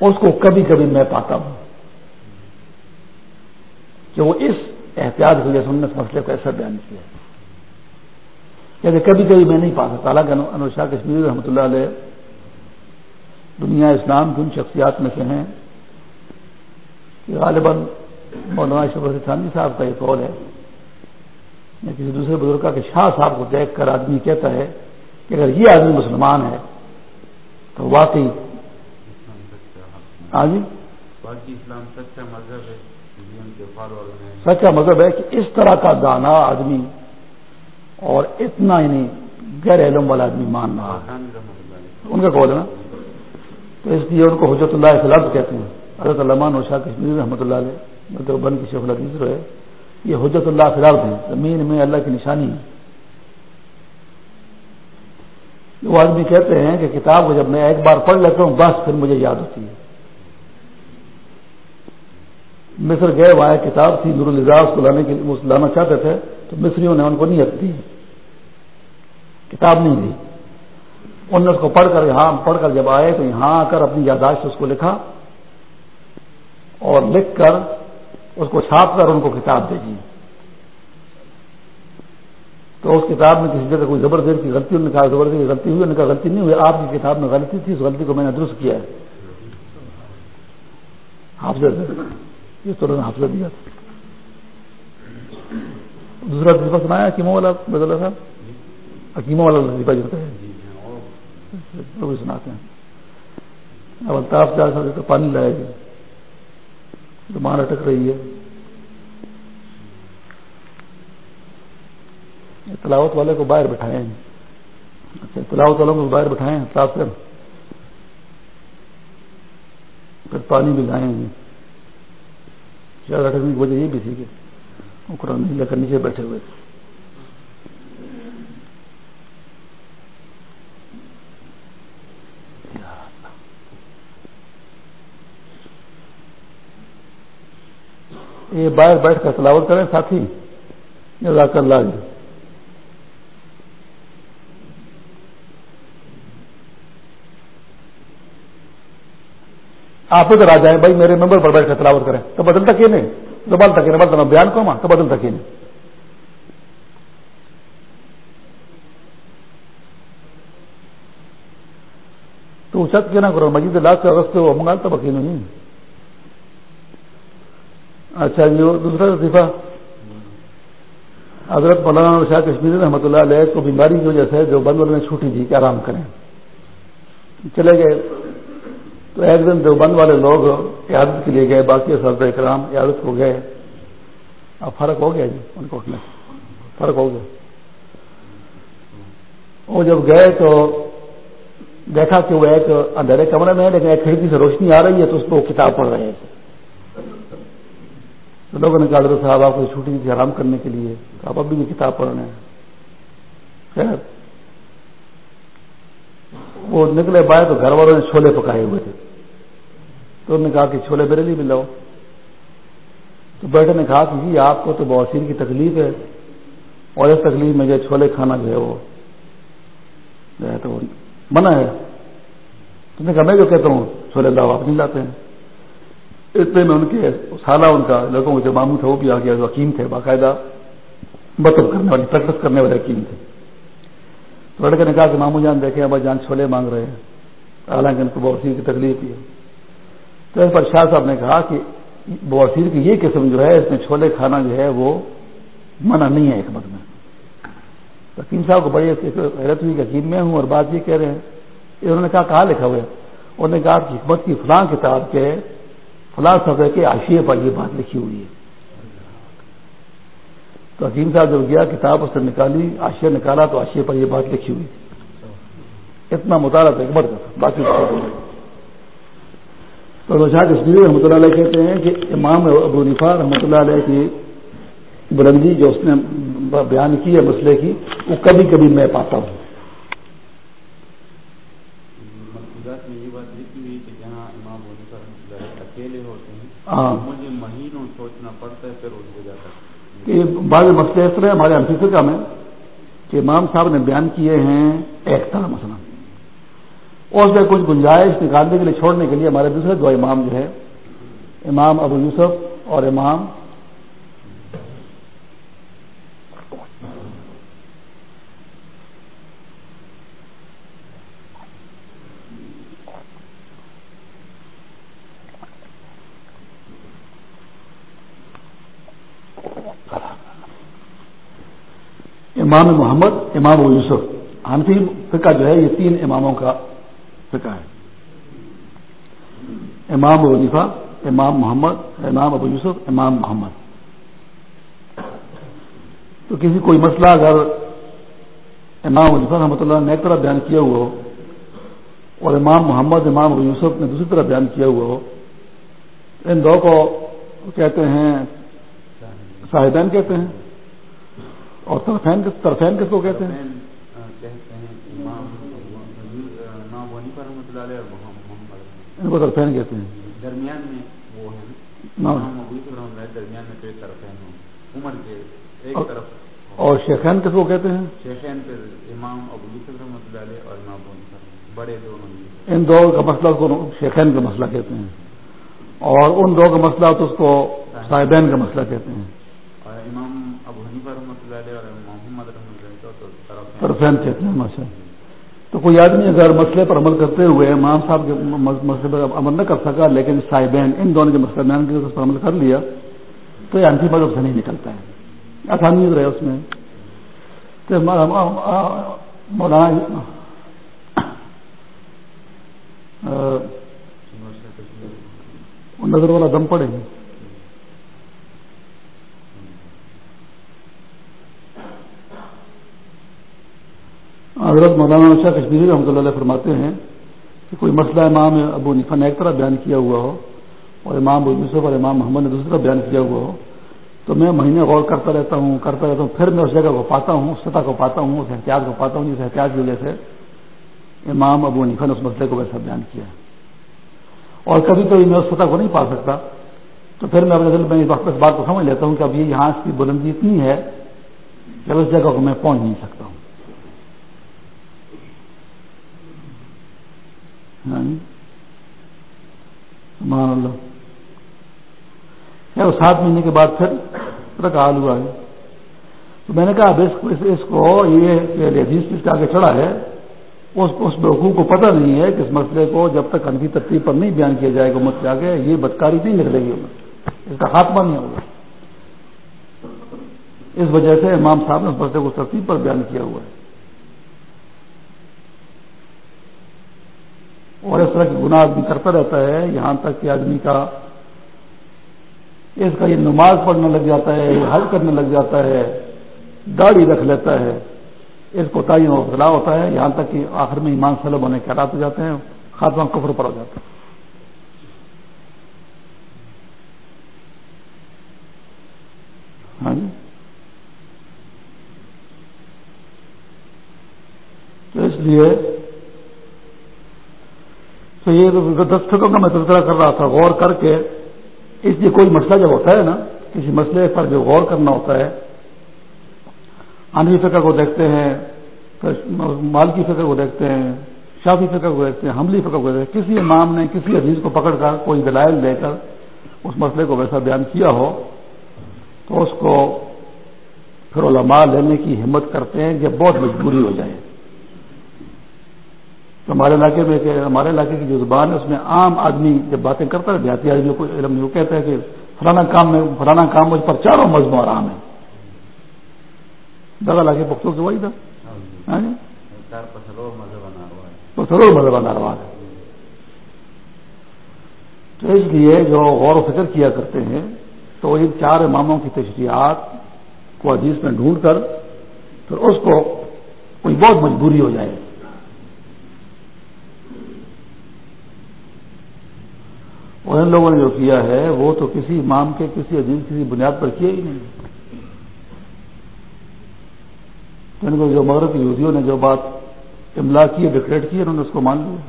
S2: اس کو کبھی کبھی میں پاتا ہوں کہ وہ اس احتیاط کی وجہ سے مسئلے کو ایسا بیان کیا کہ یعنی کبھی کبھی میں نہیں پا سکتا، حالانکہ انور شاہ کشمیری رحمۃ اللہ علیہ دنیا اسلام کی ان شخصیات میں سے ہیں کہ غالباً مولانا شبر ثانی صاحب کا یہ قول ہے۔ یا کسی دوسرے بزرگ کا کہ شاہ صاحب کو دیکھ کر آدمی کہتا ہے کہ اگر یہ آدمی مسلمان ہے تو واقعی ہاں جی؟ اسلام سچا مذہب ہے سچا مذہب ہے کہ اس طرح کا دانا آدمی اور اتنا یعنی غیر علم والا آدمی مان رہا ان کا قول ہے نا؟ تو اس لیے ان کو حجرت اللہ فلب کہتے ہیں۔ حضرت علمان اور شاہ کشمیر رحمۃ اللہ علیہ۔ بند کی شیخ الحدیث ہے یہ حجت اللہ فراغ ہیں زمین میں اللہ کی نشانی ہے۔ وہ آدمی کہتے ہیں کہ کتاب کو جب میں ایک بار پڑھ لیتا ہوں، بس پھر مجھے یاد ہوتی ہے۔ مصر گئے، وہاں کتاب تھی، نور الزاز کو لانے کے لیے لانا چاہتے تھے، تو مصریوں نے ان کو نہیں دی۔ کتاب نہیں دی۔ انہوں نے اس کو پڑھ کر، یہاں پڑھ کر جب آئے تو یہاں آ کر اپنی یاداشت اس کو لکھا اور لکھ کر اس کو چھاپ کر ان کو کتاب دے دی تو اس کتاب میں کسی جگہ کوئی زبردست کی غلطی نے کہا زبردست کی غلطی ہوئی نے کہا غلطی نہیں ہوئی، آپ کی کتاب میں غلطی تھی، اس غلطی کو میں نے درست کیا ہے۔ حافظ یہ تو حافظ دیا تھا۔ دوسرا وظیفہ سنایا، حکیموں والا بدلا صاحب؟ حکیموں والا وظیفہ جو ہے۔ وہ سناتے ہیں۔ اب الطاف جا سکتے تو پانی لائے گی زبان اٹک رہی ہے۔ تلاوت والے کو باہر بٹھائے ہیں اچھا تلاوت والوں کو باہر بٹھائے ہیں صاف کر پھر پانی بھی لائیں۔ گے شاید اٹکنے کی وجہ یہ بھی تھی کہ وہ قرآن نہیں لے کر نیچے بیٹھے ہوئے تھے۔ یہ باہر بیٹھ کر تلاوت کریں، ساتھی، جزاک اللہ جی۔ آپ ادھر آ جائیں، بھائی، میرے ممبر پر بیٹھ کر تلاوت کریں۔ تو بدل تک نہیں، زبان تک بدل بیان کو ماں تو بدل تک نہیں۔ تو چھت کے نہ کرو، مجید لاکھ سے رستے ہو منگال تو بکی نہیں۔ اچھا جی دوسرا وظیفہ حضرت مولانا شاہ کشمیر رحمۃ اللہ علیہ کو بیماری کی وجہ سے جو بند والے نے چھوٹی دی کہ آرام کریں۔ چلے گئے۔ تو ایک دن دیوبند والے لوگ عیادت کے لیے گئے، باقی سرد اکرام عیادت کو گئے۔ اب فرق ہو گیا جی ان کو اٹھنے فرق ہو گیا۔ وہ جب گئے تو دیکھا کہ وہ ایک اندھیرے کمرے میں ہے، لیکن ایک کھڑکی سے روشنی آ رہی ہے تو اس کو کتاب پڑھ رہے ہیں تو لوگوں نے کہا صاحب، آپ کو چھوٹی تھی آرام کرنے کے لیے آپ ابھی بھی کتاب پڑھ رہے ہیں۔ خیر۔ وہ نکلے پائے تو گھر والوں نے چھولے پکائے ہوئے تھے۔ تو انہوں نے کہا کہ چھولے میرے لیے بھی لاؤ۔ تو بیٹے نے کہا کہ جی آپ کو تو بوسیر کی تکلیف ہے، اور اس تکلیف میں جو چھولے کھانا جو ہے وہ جو ہے تو منع ہے۔ تو نے کہا، میں جو کہتا ہوں، چھولے لاؤ، آپ نہیں لاتے ہیں۔ اتنے میں ان کے سالہ ان کا لوگوں کے جو ماموں تھا وہ بھی آ گیا جو حکیم تھے، باقاعدہ مطلب کرنے والے پریکٹس کرنے والے حکیم تھے۔ تو لڑکے نے کہا کہ ماموں جان دیکھیں، ابا جان چھولے مانگ رہے ہیں۔ حالانکہ ان کو بوسیر کی تکلیف ہی ہے تو اس پر شاہ صاحب نے کہا کہ بوسیر کی یہ قسم جو ہے، اس میں چھولے کھانا جو ہے وہ منع نہیں ہے حکمت میں۔ حکیم صاحب کو بڑی حیرت ہوئی کہ حکیم میں ہوں اور بات یہ کہہ رہے ہیں۔ انہوں نے کہا کہاں لکھا ہوا ہے۔ انہوں نے کہا کہ حکمت کی فلاں کتاب کے فلاں سفر کے آشیے پر یہ بات لکھی ہوئی ہے۔ تو حکیم صاحب جب گیا، کتاب اس نے نکالی آشیا نکالا تو آشیے پر یہ بات لکھی ہوئی تھی۔ اتنا مطالعہ تھا حکمت کا باقی تو روشا کشمیر رحمۃ اللہ علیہ کہتے ہیں کہ امام ابو نفا رحمۃ اللہ علیہ کی بلندی جو اس نے بیان کی ہے، مسئلے کی، وہ کبھی کبھی میں پاتا ہوں۔ ہاں مہینوں سوچنا پڑتا ہے پھر بعض مسئلے اس طرح ہمارے انفیسر کا میں کہ امام صاحب نے بیان کیے ہیں ایک طرح مسئلہ اور سے کچھ گنجائش نکالنے کے لیے چھوڑنے کے لیے ہمارے دوسرے دو امام جو ہے امام ابو یوسف اور امام امام محمد، امام ابو یوسف۔ حنفی فقہ جو ہے، یہ تین اماموں کا فقہ ہے۔ امام ابو نفا امام محمد، امام ابو یوسف، امام محمد۔ تو کسی کوئی مسئلہ اگر امام ابو رحمۃ اللہ نے ایک طرح بیان کیا ہوا ہو، اور امام محمد، امام ابو یوسف نے دوسری طرح بیان کیا ہوا ہو، ان دو کو کہتے ہیں، صاحبین کہتے ہیں۔ اور طرفین طرفین کس کو کہتے ہیں؟ ان کو طرفین کہتے ہیں۔
S1: درمیان میں وہ ہے درمیان میں عمر کے ایک طرف۔
S2: اور شیخین کس کو کہتے ہیں؟
S1: شیخین پہ امام ابو یوسف رحمۃ اللہ علیہ اور امام بڑے دونوں
S2: ان دو کا مسئلہ کو شیخین کا مسئلہ کہتے ہیں۔ اور ان دو کا مسئلہ تو اس کو صاحبین کا مسئلہ کہتے ہیں
S1: اور امام ابو حنیفہ رحمۃ اللہ علیہ اور محمد رحمۃ اللہ
S2: تو طرفین کہتے ہیں ماشاء تو کوئی آدمی اگر مسئلے پر عمل کرتے ہوئے امام صاحب کے مسئلے پر عمل نہ کر سکا، لیکن صاحبین ان دونوں کے مسئلہ بیان کے اس پر عمل کر لیا، تو یہ انتی مذہب سے نہیں نکلتا ہے۔ آسانی رہے اس میں۔ تو مولانا نظر والا دم پڑے گی حضرت مولانا شاہ کشمیری رحمۃ اللہ علیہ فرماتے ہیں کہ کوئی مسئلہ امام ابو نفا نے ایک طرح بیان کیا ہوا ہو اور امام ابو یوسف اور امام محمد نے دوسری طرح بیان کیا ہوا ہو، تو میں مہینے غور کرتا رہتا ہوں، کرتا رہتا ہوں، پھر میں اس جگہ کو پاتا ہوں، اس سطح کو پاتا ہوں، اس احتیاط کو پاتا ہوں، جس احتیاط کی وجہ سے امام ابو نفا نے اس مسئلے کو ویسا بیان کیا۔ اور کبھی کبھی میں اس سطح کو نہیں پا سکتا، تو پھر میں اپنے دل میں اس وقت اس بات کو سمجھ لیتا ہوں کہ اب یہ یہاں اس کی بلندی اتنی ہے کہ اس جگہ کو میں پہنچ نہیں سکتا ہوں۔ ہاں جی۔ اللہ۔ سات مہینے کے بعد پھر حال ہوا ہے تو میں نے کہا، اب اس کو یہ حدیث جس کے آگے چڑھا ہے، اس اس حقوق کو پتہ نہیں ہے کہ اس مسئلے کو جب تک انفی ترتیب پر نہیں بیان کیا جائے گا مت آگے، یہ بدکاری نہیں نکلے گی اس کا خاتمہ نہیں ہوگا۔ اس وجہ سے امام صاحب نے اس مسئلے کو ترتیب پر بیان کیا ہوا ہے۔ اور اس طرح کی گناہ آدمی کرتا رہتا ہے، یہاں تک کہ آدمی کا اس کا یہ نماز پڑھنے لگ جاتا ہے حل کرنے لگ جاتا ہے، داڑھی رکھ لیتا ہے، اس کو تعین وطلا ہوتا ہے، یہاں تک کہ آخر میں ایمان سلب ہونے کے حالات ہو جاتے ہیں، خاتمہ کفر پر ہو جاتا ہے۔ ہاں جی۔ تو اس لیے تو یہ دستوں کا میں تذکرہ کر رہا تھا، غور کر کے۔ اس لیے کوئی مسئلہ جب ہوتا ہے نا، کسی مسئلے پر جو غور کرنا ہوتا ہے انوی فقہ کو دیکھتے ہیں، مالکی فقہ کو دیکھتے ہیں، شافی فقہ کو دیکھتے ہیں، حملی فقہ کو دیکھتے ہیں، کسی امام نے کسی عزیز کو پکڑ کر کوئی دلائل دے کر اس مسئلے کو ویسا بیان کیا ہو، تو اس کو پھر علماء لینے کی ہمت کرتے ہیں کہ بہت مجبوری ہو جائے۔ تو ہمارے علاقے میں ہمارے علاقے کی جو زبان ہے، اس میں عام آدمی جب باتیں کرتا ہے، دیہاتی آدمی کو علم نہیں، وہ کہتا ہے کہ فلانا کام میں، فلانا کام مجھ پر چاروں مذہب آرام ہے دگا علاقے پختوں سے وہی تھا۔ ہاں جی؟ مذہب ناروا ہے۔ تو اس لیے جو غور و فکر کیا کرتے ہیں، تو ان چار اماموں کی تشریحات کو عزیز میں ڈھونڈ کر، پھر اس کو کوئی بہت مجبوری ہو جائے اور ان لوگوں نے جو کیا ہے، وہ تو کسی امام کے، کسی عزیز کسی بنیاد پر کیا ہی نہیں۔ ان کو جو مغرب یہودیوں نے جو بات املا کی ہے کی، انہوں نے اس کو مان لیا۔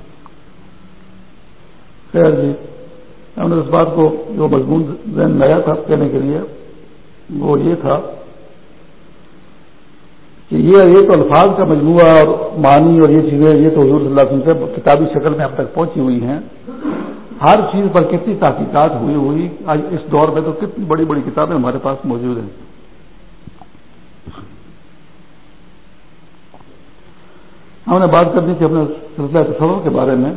S2: خیر جی انہوں نے اس بات کو جو مضمون ذہن لایا تھا کہنے کے لیے، وہ یہ تھا کہ یہ تو الفاظ کا مجموعہ اور معنی اور یہ چیزیں، یہ تو حضور صلی اللہ علیہ وسلم سے کتابی شکل میں اب تک پہنچی ہوئی ہیں۔ ہر چیز پر کتنی تحقیقات ہوئی ہوئی، آج اس دور میں تو کتنی بڑی بڑی کتابیں ہمارے پاس موجود ہیں۔ ہم نے بات کرنی تھی اپنے سلسلہ تصور کے بارے میں۔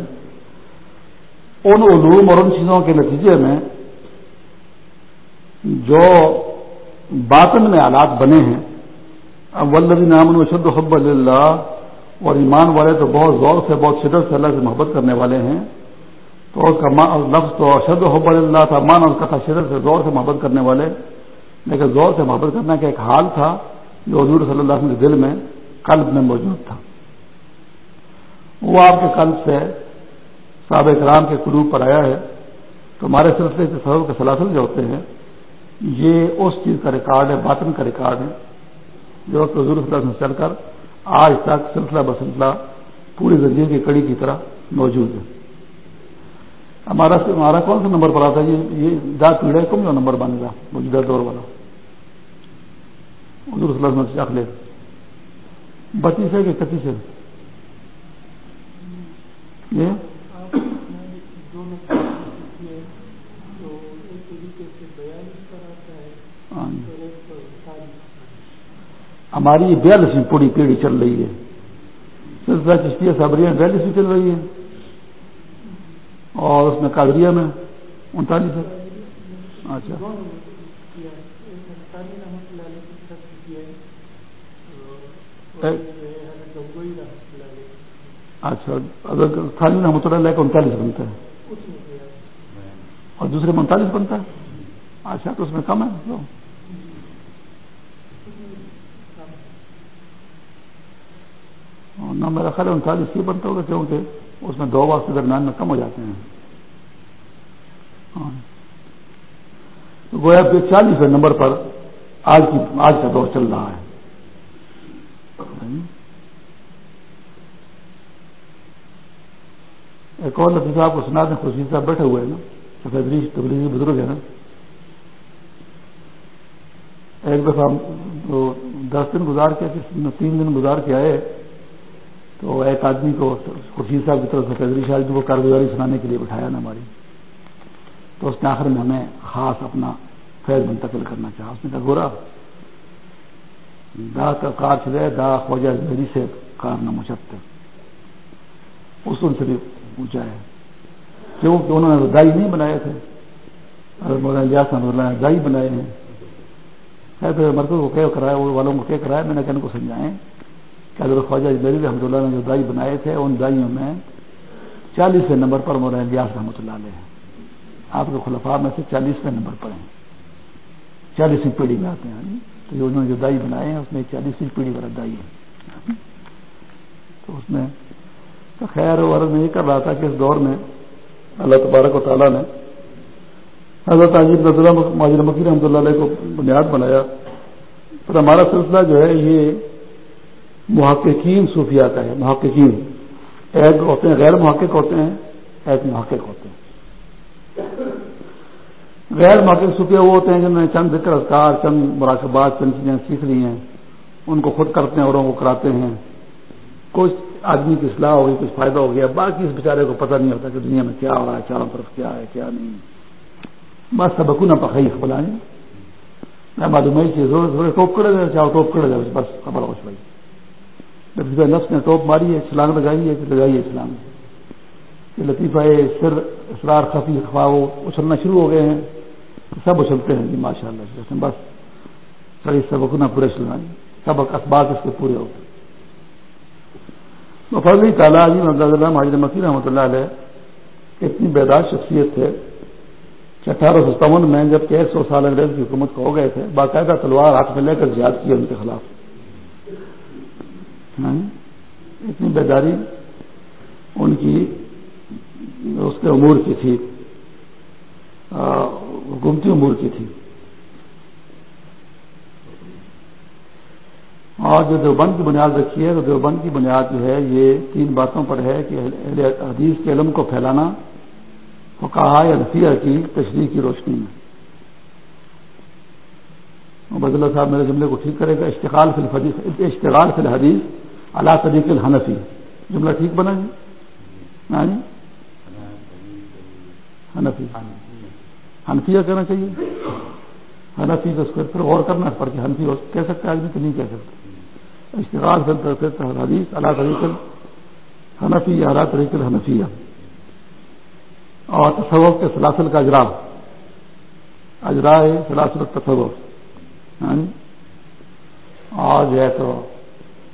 S2: ان علوم اور ان چیزوں کے نتیجے میں جو باطن میں آلات بنے ہیں اب ولدی نامن شد حب اللہ اور ایمان والے تو بہت زور سے، بہت شدت سے اللہ سے محبت کرنے والے ہیں۔ تو اس کا لفظ تو اشد حب اللہ تھا مان اس کا تھا شدت سے زور سے محبت کرنے والے۔ لیکن زور سے محبت کرنے کا ایک حال تھا جو حضور صلی اللہ علیہ وسلم کے دل میں قلب میں موجود تھا۔ وہ آپ کے قلب سے صحابہ کرام کے قلوب پر آیا ہے۔ تو ہمارے سلسلے کے سبب کے سلاسل جو ہوتے ہیں، یہ اس چیز کا ریکارڈ ہے، باطن کا ریکارڈ ہے، جو وقت حضور صلی اللہ علیہ وسلم چل کر آج تک سلسلہ بسلسلہ پوری زندگی کی کڑی کی طرح موجود ہے۔ ہمارا ہمارا کون سا نمبر پڑا تھا؟ یہ یہ دانت پیڑا کم جو نمبر بنے گا موجودہ دور والا۔ حضور صلی اللہ علیہ وسلم لے۔ بتیس ہے کہ اکتیس ہے ہاں جی۔ ہماری یہ بیالیسویں پوری پیڑھی چل رہی ہے۔ سلسلہ چشتیہ صبریہ بیالیسویں چل رہی ہے۔ اور اس میں کادریا میں انتالیس ہے۔ اچھا۔ اچھا۔ اگر خالی رحمۃ اللہ کا انتالیس بنتا ہے۔ اور دوسرے میں انتالیس بنتا ہے۔ اچھا تو اس میں کم ہے۔ ہاں، نہ، میرا خیال انتالیس ہی بنتا ہوگا، کیونکہ اس میں دو وقت درمیان میں کم ہو جاتے ہیں۔ ہاں۔ تو گویا چالیس نمبر پر آج کی آج کا دور چل رہا ہے۔ ایک اور لطیفہ آپ کو سنا دیں خوشی صاحب بیٹھے ہوئے ہیں نا۔ سفید تبلیغی بزرگ ہے نا۔ ایک دفعہ دس دن گزار کے تین دن گزار کے آئے۔ تو ایک آدمی کو خورشید صاحب کی طرف سے فیضری شاہ جی کو کارگزاری سنانے کے لیے بٹھایا نا ہماری۔ تو اس نے آخر میں ہمیں خاص اپنا فیض منتقل کرنا چاہا۔ اس نے کہا، گورا، دا کا کار چلے، دا خواجہ میری سے کار نہ مچتے اس ان سے بھی پوچھا ہے کیونکہ انہوں نے دائی نہیں بنائے تھے۔ مولانا دائی بنائے ہیں۔ مرکز کو کیا کرایا، وہ والوں کو کیا کرایا، میں نے کہنے کو سمجھائیں۔ کہ خواجہ میری رحمۃ اللہ نے جو دائی بنائے تھے، ان دائیوں میں چالیسویں نمبر پر مولانا الیاس رحمۃ اللہ علیہ ہیں۔ آپ کے خلفاء میں سے چالیسویں نمبر پر ہیں۔ چالیسویں پیڑھی میں آتے ہیں یعنی تو انہوں نے جو دائی بنائے ہیں، اس میں چالیسویں پیڑھی والا دائی ہے۔ تو اس میں تو خیر ورد میں یہ کر رہا تھا کہ اس دور میں اللہ تبارک و تعالیٰ نے حضرت عجیب رض ماجر مکی رحمۃ اللہ علیہ کو بنیاد بنایا۔ پھر ہمارا سلسلہ جو ہے، یہ محققین صوفیہ کا ہے، محققین۔ ایک ہوتے ہیں، غیر محقق ہوتے ہیں، ایک محقق ہوتے ہیں۔ غیر محقق صوفیہ وہ ہوتے ہیں جنہوں نے چند ذکر اذکار، چند مراقبات چند چیزیں سیکھ لی ہیں۔ ان کو خود کرتے ہیں اوروں کو کراتے ہیں۔ کچھ آدمی کی اصلاح ہو گئی کچھ فائدہ ہو گیا، باقی اس بیچارے کو پتہ نہیں ہوتا کہ دنیا میں کیا ہو رہا ہے، چاروں طرف کیا ہے، کیا نہیں۔ بس سبکو نہ پکائی بلائیں میں معلوم ہے کہ ٹوپ کرے گا چاہو ٹوپ کرے گا بس خبر ہو بھائی جب نفس نے ٹوپ ماری ہے چھلانگ لگائی ہے کہ لگائی ہے چھلانگ لطیفہ سر، اسرار خفی خفا، وہ اچھلنا شروع ہو گئے ہیں۔ سب اچھلتے ہیں جی ماشاء اللہ بس سر سبق نہ پورے چلائیں سبق اسباب اس کے پورے ہوتے تو فضلی تعالیٰ علی محمد اللہ ماجد مکی رحمۃ اللہ علیہ اتنی بیدار شخصیت تھے کہ اٹھارہ سو ستاون میں جبکہ ایک سو سال انگریز کی حکومت کو ہو گئے تھے، باقاعدہ تلوار ہاتھ میں لے کر زیاد کی ان کے خلاف۔ اتنی بیداری ان کی اس کے امور کی تھی۔ حکومتی امور کی تھی۔ اور جو دیوبند کی بنیاد رکھی ہے، تو دیوبند کی بنیاد جو ہے، یہ تین باتوں پر ہے کہ حدیث کے علم کو پھیلانا کہا یا رفیہ کی تشریح کی روشنی میں۔ عبد اللہ صاحب میرے جملے کو ٹھیک کرے گا۔ اشتغال فی الحدیث، اشتغال فی الحدیث۔ اللہ طریق الحنفی۔ جملہ ٹھیک بنا جی؟, جی؟ حنفی۔ حنفیہ کہنا چاہیے۔ حنفی تو اس پر غور کرنا پر کہ حنفی کہہ سکتے آدمی تو نہیں کہہ سکتے اشتغال حدیث اللہ طریق حنفی یا اللہ طریق الحنفیہ۔ اور تصوف کے سلاسل کا اجرا۔ اجرا ہے سلاسل تصور ہاں جی؟ اور جو ہے تو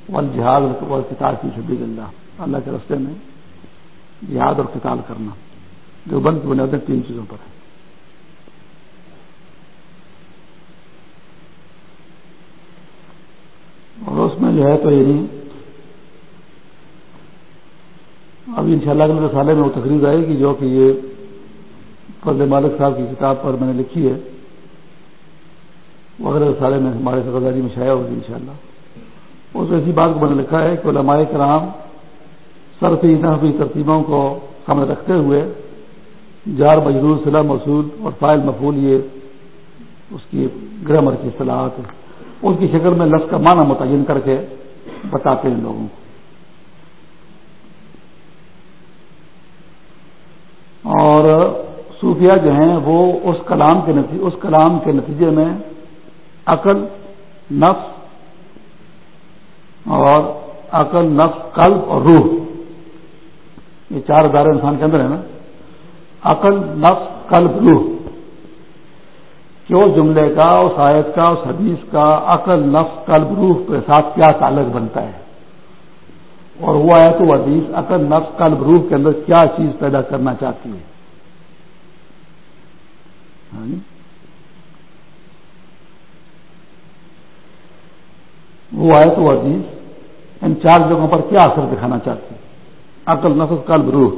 S2: ول جہاد اور کتاب کی شبید اللہ۔ اللہ کے رستے میں جہاد اور کتاب کرنا۔ جو بند کی بنیادیں تین چیزوں پر ہے۔ اور اس میں جو ہے تو یعنی ابھی ان شاء اللہ کے سالے میں وہ تقریب آئے گی، جو کہ یہ فضل مالک صاحب کی کتاب پر میں نے لکھی ہے۔ وغیرہ سالے میں ہمارے سرداری میں شائع ہوگی ان شاء اللہ اس ایسی بات کو میں نے لکھا ہے کہ علماء کرام سرفی نحوی ترتیبوں کو سامنے رکھتے ہوئے جار مجرور صلاح مسود اور فائل مفول یہ اس کی گرامر کی صلاحات ہے اس کی شکل میں لفظ کا معنی متعین کر کے بتاتے ہیں لوگوں کو۔ اور صوفیہ جو ہیں وہ اس کلام کے نتیجے اس کلام کے نتیجے میں عقل، نفس اور عقل، نفس، قلب اور روح۔ یہ چار ادارے انسان کے اندر ہے نا۔ عقل، نفس، قلب، روح۔ کہ اس جملے کا، اس آیت کا، اس حدیث کا عقل، نفس، قلب، روح کے ساتھ کیا تعلق بنتا ہے؟ اور وہ آیت و حدیث عقل، نفس، قلب، روح کے اندر کیا چیز پیدا کرنا چاہتی ہے ہاں جی؟ وہ آیت و حدیث، ان چار جگہوں پر کیا اثر دکھانا چاہتی ہے عقل، نفس، قلب، روح۔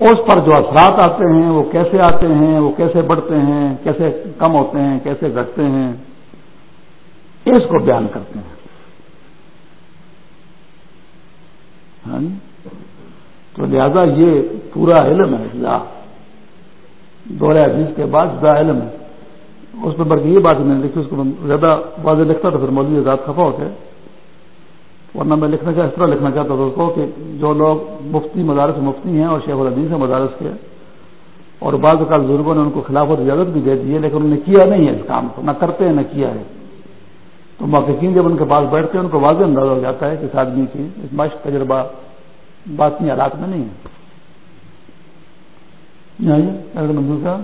S2: اس پر جو اثرات آتے ہیں، وہ کیسے آتے ہیں، وہ کیسے بڑھتے ہیں، کیسے کم ہوتے ہیں، کیسے گھٹتے ہیں، اس کو بیان کرتے ہیں۔ ہاں جی؟ تو لہذا یہ پورا علم ہے دورہ حدیث کے بعد زیادہ علم ہے۔ اس پر بلکہ یہ بات میں نے لکھی، اس کو زیادہ واضح لکھتا تھا پھر مولوی زیادہ خفا ہوتے ورنہ میں لکھنا چاہتا اس طرح لکھنا چاہتا تھا اس کو کہ جو لوگ مفتی مدارس مفتی ہیں اور شیخ العدیز ہیں مدارس کے، اور بعض اوقات بزرگوں نے ان کو خلاف اجازت بھی دے دی ہے، لیکن انہوں نے کیا نہیں ہے اس کام کو، نہ کرتے ہیں، نہ کیا ہے۔ تو محققین جب ان کے پاس بیٹھتے ہیں، ان کو واضح اندازہ ہو جاتا ہے کہ اس آدمی کی اس مشق تجربہ باقی حالات میں نہیں ہے۔ منظور صاحب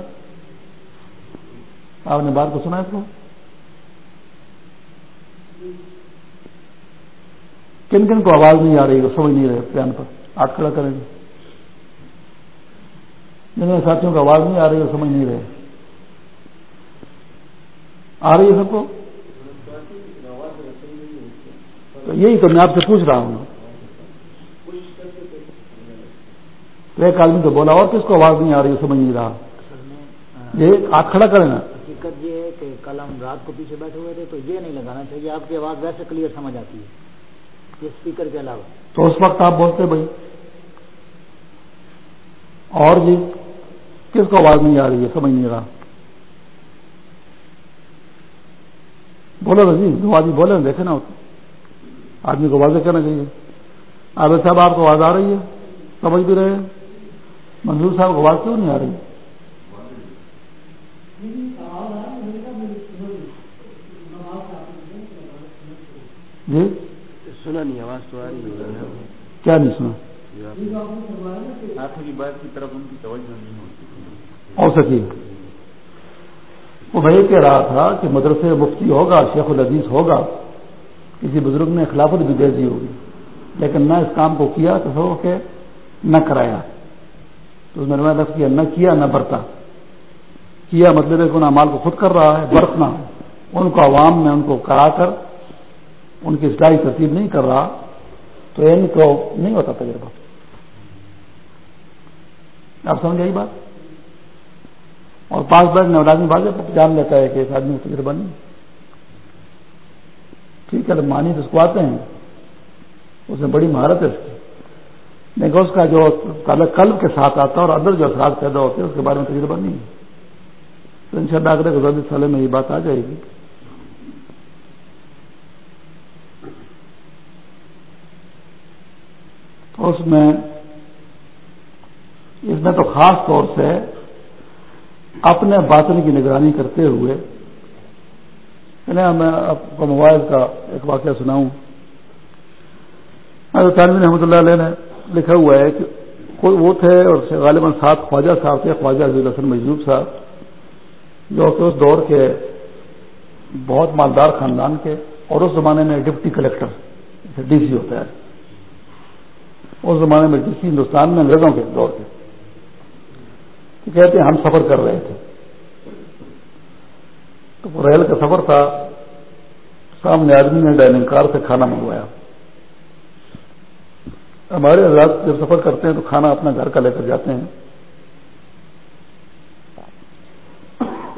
S2: آپ نے بات کو سنا اس کو؟ کن کن کو آواز نہیں آ رہی وہ سمجھ نہیں رہے پیان پر۔ ہاتھ کھڑا کریں گے۔ جن میں ساتھیوں کو آواز نہیں آ رہی وہ سمجھ نہیں رہے۔ آ رہی ہے سب کو؟ تو یہی تو میں آپ سے پوچھ رہا ہوں۔ تو ایک آدمی تو بولا، اور کس کو آواز نہیں آ رہی سمجھ نہیں رہا۔ یہ ہاتھ کھڑا کریں نا۔
S3: حقیقت یہ ہے کہ کل ہم رات کو پیچھے بیٹھے ہوئے تھے، تو یہ نہیں لگانا چاہیے آپ کی آواز ویسے کلیئر سمجھ آتی ہے۔ اسپیکر کے علاوہ۔
S2: تو اس وقت آپ بولتے بھائی، اور جی کس کو آواز نہیں آ رہی ہے؟ سمجھ نہیں رہا۔ بولو نا جی دو آدمی بولے، دیکھے نا۔ آدمی کو واضح کہنا چاہیے۔ آبد صاحب، آپ کو آواز آ رہی ہے؟ سمجھ بھی رہے منظور صاحب، کو آواز کیوں نہیں آ رہی؟ جی؟
S3: سنا نہیں آواز تو آ رہی ہے۔
S2: کیا نہیں سنا؟
S1: کی بات کی طرف ان کی توجہ نہیں
S2: ہوتی۔ ہو سکی وہ بھائی کہہ رہا تھا کہ مدرسے مفتی ہوگا شیخ العزیز ہوگا کسی بزرگ نے خلافت بھی دے دی ہوگی۔ لیکن نہ اس کام کو کیا تو کہ نہ کرایا۔ تو اس نے لفظ کیا نہ کیا نہ برتا۔ کیا مطلب ہے کہ ان مال کو خود کر رہا ہے برتنا۔ ان کو عوام میں ان کو کرا کر ان کی اصلاحی ترتیب نہیں کر رہا تو ان کو نہیں ہوتا تجربہ۔ آپ سمجھ آئی بات؟ اور پانچ بیٹھنے والا آدمی بازے جان لیتا ہے کہ اس آدمی کو تجربہ نہیں۔ ٹھیک ہے مانی تو اس کو آتے ہیں۔ اس میں بڑی مہارت ہے اس کی۔ لیکن اس کا جو تعلق قلب کے ساتھ آتا ہے اور اندر جو اثرات پیدا ہوتے ہیں، اس کے بارے میں تجربہ نہیں ہے۔ تو ان شاء اللہ اگلے سالے میں یہ بات آ جائے گی۔ اس میں اس میں تو خاص طور سے اپنے باطن کی نگرانی کرتے ہوئے یعنی میں آپ کو موبائل کا ایک واقعہ سناؤں۔ تعلیم رحمۃ اللہ علیہ نے لکھا ہوا ہے کہ وہ تھے اور غالباً سات خواجہ صاحب تھے، خواجہ عزیز الحسن مجروب صاحب، جو کہ اس دور کے بہت مالدار خاندان کے اور اس زمانے میں ڈپٹی کلیکٹر، ڈی سی ہوتا ہے۔ اس زمانے میں جس ہندوستان میں انگریزوں کے دور کے تو کہتے ہیں ہم سفر کر رہے تھے۔ تو ریل کا سفر تھا۔ سامنے آدمی نے ڈائننگ کار سے کھانا منگوایا۔ ہمارے حضرات جب سفر کرتے ہیں تو کھانا اپنا گھر کا لے کر جاتے ہیں۔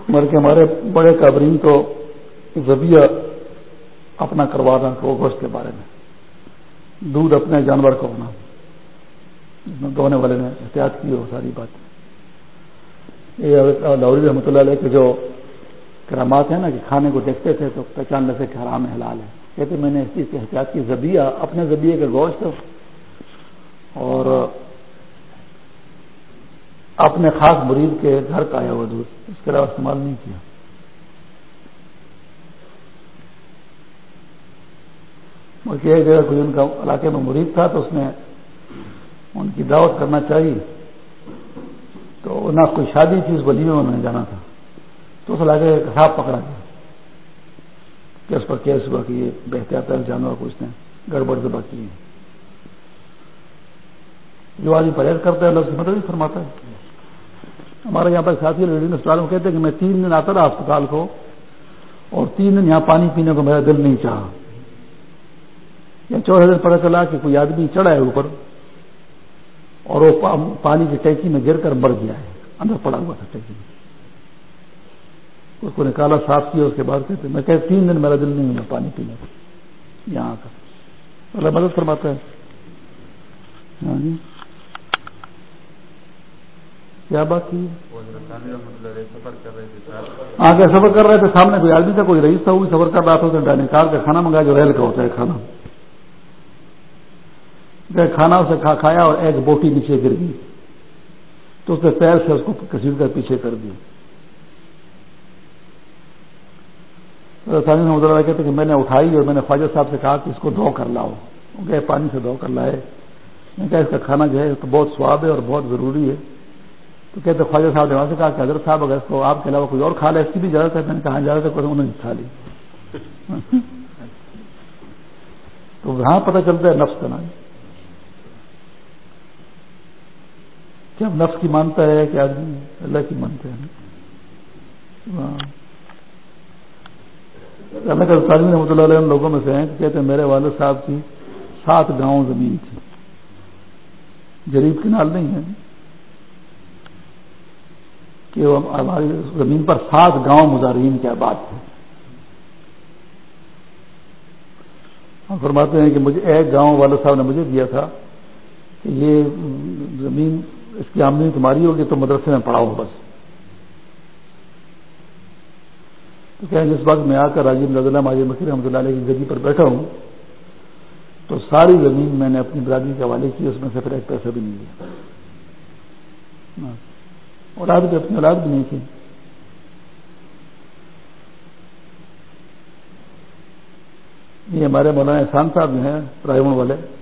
S2: بلکہ ہمارے بڑے کابرین تو زبیہ اپنا کروانا گوشت کے بارے میں۔ دودھ اپنے جانور کو ہونا دھونے والے نے احتیاط کی وہ ساری بات۔ یہ لوری رحمۃ اللہ علیہ کے جو کرامات ہیں نا، کہ کھانے کو دیکھتے تھے تو پہچان لیتے کہ حرام حلال ہے۔ کہتے میں نے اس چیز کی احتیاط کی، زبیہ، اپنے زبیے کا گوشت اور اپنے خاص مریض کے گھر کا آیا ہوا دودھ، اس کے علاوہ استعمال نہیں کیا۔ ایک جگہ کوئی ان کا علاقے میں مریض تھا تو اس نے ان کی دعوت کرنا چاہیے۔ تو نہ کوئی شادی تھی، اس ولی میں انہوں نے جانا تھا۔ تو اس علاقے کا کساب پکڑا گیا۔ کہ اس پر کیس ہوا کہ یہ بہتر جانور کو اس نے گڑبڑ دبا کی ہے جو آدمی پرہیز کرتا ہے، اللہ کی مدد بھی فرماتا ہے۔ ہمارے یہاں پر ساتھی ریڈنگ اسپتال میں کہتے ہیں کہ میں تین دن آتا رہا اسپتال کو اور تین دن یہاں پانی پینے کو میرا دل نہیں چاہا۔ یا چودہ دن پتہ چلا کہ کوئی آدمی چڑھا ہے اوپر۔ اور وہ پانی کی ٹینکی میں گر کر مر گیا ہے۔ اندر پڑا ہوا تھا ٹینکی میں۔ اس کو نکالا، صاف کیا، اس کے بعد کہتے میں کہ تین دن میرا دل نہیں ہوا پانی پینے کو۔ یہاں کا۔ اللہ مدد فرماتا ہے۔ ہاں جی۔ کیا بات کی؟ آگے سفر کر رہے تھے سامنے، کوئی آدمی تھا، کوئی رئیس تھا، وہ سفر کر رہا تھا ڈائننگ کار کا کھانا منگایا، جو ریل کا ہوتا ہے کھانا۔ کھانا اسے کھا کھایا اور ایک بوٹی نیچے گر گئی۔ تو اس نے پیر سے اس کو کسی کر پیچھے کر دی کہتے کہ میں نے اٹھائی اور میں نے خواجہ صاحب سے کہا کہ اس کو دھو کر لاؤ۔ گئے پانی سے دھو کر لائے۔ میں کہا اس کا کھانا جو ہے تو بہت سواد ہے اور بہت ضروری ہے۔ تو کہتے خواجہ صاحب نے وہاں سے کہا کہ حضرت صاحب اگر اس کو آپ کے علاوہ کوئی اور کھا لے، اس کی بھی اجازت ہے۔ میں نے کہا ہاں، اجازت ہے انہوں نے کھا لی۔ *laughs* تو وہاں پتہ چلتا ہے نفس کا نام۔ کیا نفس کی مانتا ہے کہ آدمی اللہ کی مانتا ہے؟ اللہ۔ کا تعلیم رحمۃ اللہ علیہ لوگوں میں سے ہیں کہتے ہیں میرے والد صاحب کی سات گاؤں زمین تھی۔ غریب کنال نہیں ہے۔ کہ ہماری زمین پر سات گاؤں مظاہرین کے آباد تھے۔ ہم فرماتے ہیں کہ مجھے ایک گاؤں والد صاحب نے مجھے دیا تھا کہ یہ زمین اس کی آمدنی تمہاری ہوگی تو مدرسے میں پڑھاؤ بس۔ تو کہ جس وقت میں آ کر راجیو اللہ ماجد مکیر رحمۃ اللہ علیہ کی گدی پر بیٹھا ہوں، تو ساری زمین میں نے اپنی برادری کے حوالے کی، اس میں سے پھر ایک پیسہ بھی نہیں لیا۔ ہاں۔ اولاد بھی اپنی اولاد بھی نہیں تھی۔ یہ ہمارے مولانا احسان صاحب جو ہیں، رائے والے۔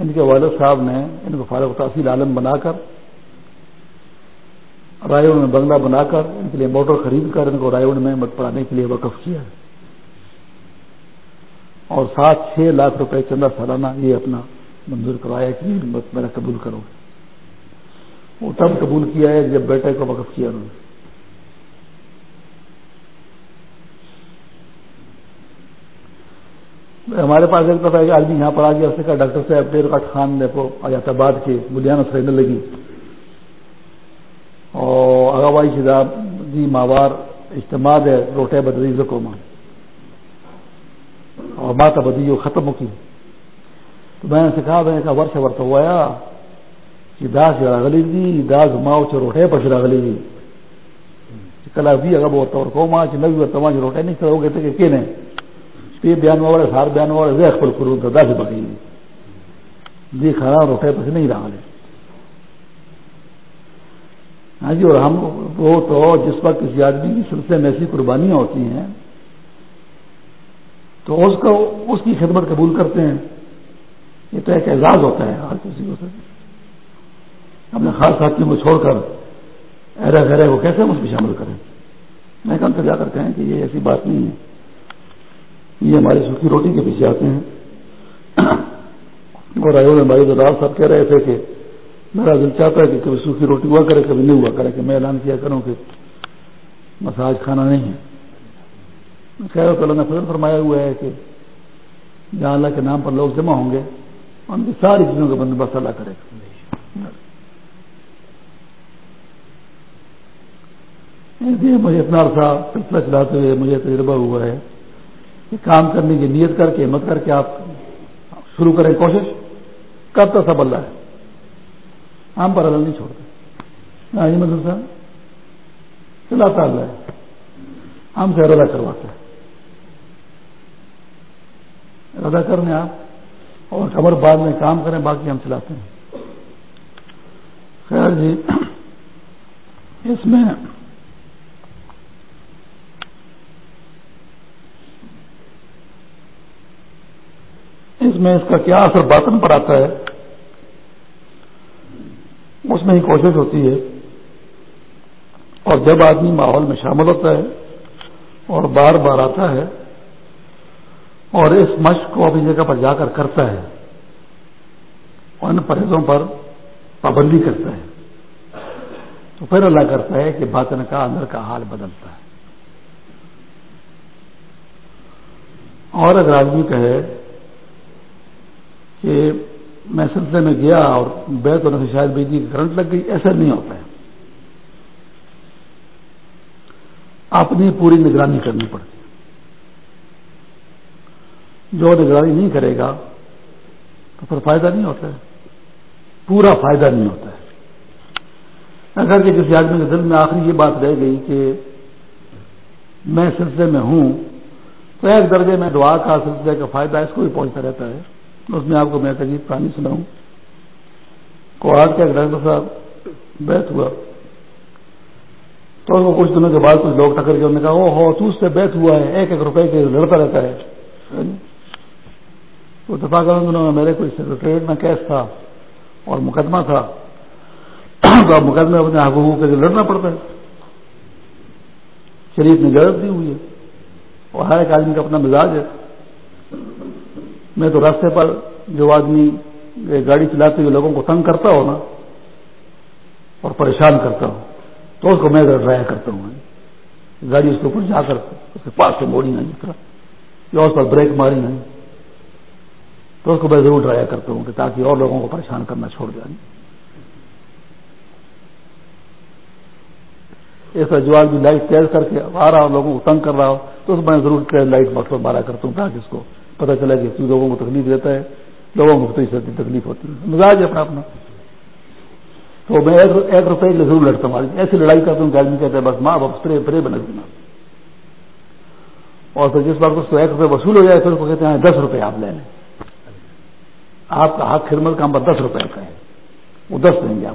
S2: ان کے والد صاحب نے، ان کو فارغ تحصیل عالم بنا کر، رائے میں بنگلہ بنا کر، ان کے لیے موٹر خرید کر، ان کو رائے میں مت پڑھانے کے لیے وقف کیا ہے۔ اور سات، چھ لاکھ روپے چندہ سالانہ یہ اپنا منظور کروایا کہ مت میرا قبول کرو وہ تب قبول کیا ہے جب بیٹے کو وقف کیا انہوں نے۔ ہمارے پاس ایک دفعہ ایک آدمی یہاں پر آ گیا، اس نے کہا، ڈاکٹر صاحب ڈیر کٹ خان دیکھو آجات آباد کے بلیانا رہنے لگی۔ اور اغوائی شدہ جی ماوار اجتماع ہے، روٹے بدری زکو ماں اور ماتا بدی جو ختم کی تو میں نے سکھا میں نے کہا، ورش ورت ہوا کہ داس گلی دی، داس ماؤ چ روٹے پر چلا گلی دی۔ کلا بھی اگر وہ تو کو ماں چ نبی تما چ روٹے نہیں کرو گے تو کہ کینے؟ پی بیان والے، سار بیان والے زیخ پر کروں تو دس بکی جی کھانا روٹے پر نہیں رہا لے۔ ہاں جی اور ہم وہ تو جس وقت کسی آدمی کی سلسلے میں ایسی قربانیاں ہوتی ہیں، تو اس کو، اس کی خدمت قبول کرتے ہیں۔ یہ تو ایک اعزاز ہوتا ہے ہر کسی کو۔ اپنے خاص ساتھیوں کو چھوڑ کر ایرا گہرے کو کیسے ہم اس میں شامل کریں؟ میں کل تو جا کر کہیں کہ یہ ایسی بات نہیں ہے۔ یہ ہماری سوکھی روٹی کے پیچھے آتے ہیں۔ اور آئے ہوئے ہماری ددار صاحب کہہ رہے تھے کہ میرا دل چاہتا ہے کہ کبھی سوکھی روٹی ہوا کرے، کبھی نہیں ہوا کرے، کہ میں اعلان کیا کروں کہ مساج کھانا نہیں ہے۔ خیر اللہ نے فضل فرمایا ہوا ہے کہ جہاں اللہ کے نام پر لوگ جمع ہوں گے، ان کی ساری چیزوں کا بندوبست اللہ کرے مجھے اتنا عرصہ سلسلہ چلاتے ہوئے مجھے تجربہ ہوا ہے۔ کہ کام کرنے کی نیت کر کے، ہمت کر کے آپ شروع کریں کوشش کرتا سب اللہ ہے؟ ہم پر اللہ نہیں چھوڑتے۔ ہاں جی صاحب چلاتا اللہ ہے۔ ہم سے ارادہ کرواتے ہیں۔ ارادہ کرنے آپ، اور خبر بعد میں کام کریں، باقی ہم چلاتے ہیں۔ خیر جی اس میں اس میں اس کا کیا اثر باطن پر آتا ہے؟ اس میں ہی کوشش ہوتی ہے۔ اور جب آدمی ماحول میں شامل ہوتا ہے اور بار بار آتا ہے اور اس مشق کو اپنی جگہ پر جا کر کرتا ہے، ان پرہیزوں پر پابندی کرتا ہے۔ تو پھر اللہ کرتا ہے کہ باطن کا اندر کا حال بدلتا ہے۔ اور اگر آدمی کہے کہ میں سلسلے میں گیا اور بیت ہونے سے شاید بجلی کی کرنٹ لگ گئی، ایسا نہیں ہوتا ہے۔ اپنی پوری نگرانی کرنی پڑتی جو نگرانی نہیں کرے گا، تو پھر فائدہ نہیں ہوتا ہے۔ پورا فائدہ نہیں ہوتا ہے۔ اگر کہ کسی آدمی کے دل میں آخری یہ بات رہ گئی کہ میں سلسلے میں ہوں، تو ایک درجے میں دعا کا سلسلے کا فائدہ اس کو بھی پہنچتا رہتا ہے۔ اس میں آپ کو میں عجیب کہانی سناؤں۔ کو آج کا ڈاکٹر صاحب بیت ہوا، تو کچھ دنوں کے بعد کچھ لوگ ٹکر کے انہوں نے کہا ہو تو اس سے بیت ہوا ہے، ایک ایک روپے کے لڑتا رہتا ہے۔ تو اتفاق دنوں میں میرے کوئی سیکرٹریٹ میں کیس تھا اور مقدمہ تھا، تو اب مقدمے اپنے حقوق کے لڑنا پڑتا ہے۔ شریف نے غرض دی ہوئی ہے اور ہر ایک آدمی کا اپنا مزاج ہے۔ میں تو راستے پر جو آدمی گاڑی چلاتے ہوئے لوگوں کو تنگ کرتا ہو نا، اور پریشان کرتا ہوں، تو اس کو میں ڈرایا کرتا ہوں۔ گاڑی اس کے اوپر جا کر، اس کے پاس سے موڑی نہیں طرح، یا اس پر بریک ماری نہیں تو اس کو میں ضرور ڈرایا کرتا ہوں کہ تاکہ اور لوگوں کو پریشان کرنا چھوڑ جائیں ایسا جو آدمی لائٹ تیز کر کے آ رہا ہو لوگوں کو تنگ کر رہا ہو تو اس میں ضرور لائٹ بکس پر مارا کرتا ہوں تاکہ اس کو پتہ چلا کہ لوگوں کو تکلیف دیتا ہے، لوگوں کو تکلیف ہوتی ہے۔ مزاج ہے اپنا اپنا۔ تو میں ایک روپے کے لیے ضرور لڑتا ہوں۔ جی، ایسی لڑائی کرتا ہوں کہ آدمی کہتے ہیں بس ماں باپ پرے پرے بنا دینا اور پھر جس بات کو ایک روپے وصول ہو جائے، پھر اس کو کہتے ہیں، دس روپے آپ لے لیں۔ آپ کا حق خدمت کا دس روپے کا ہے۔ وہ دس دیں گے آپ۔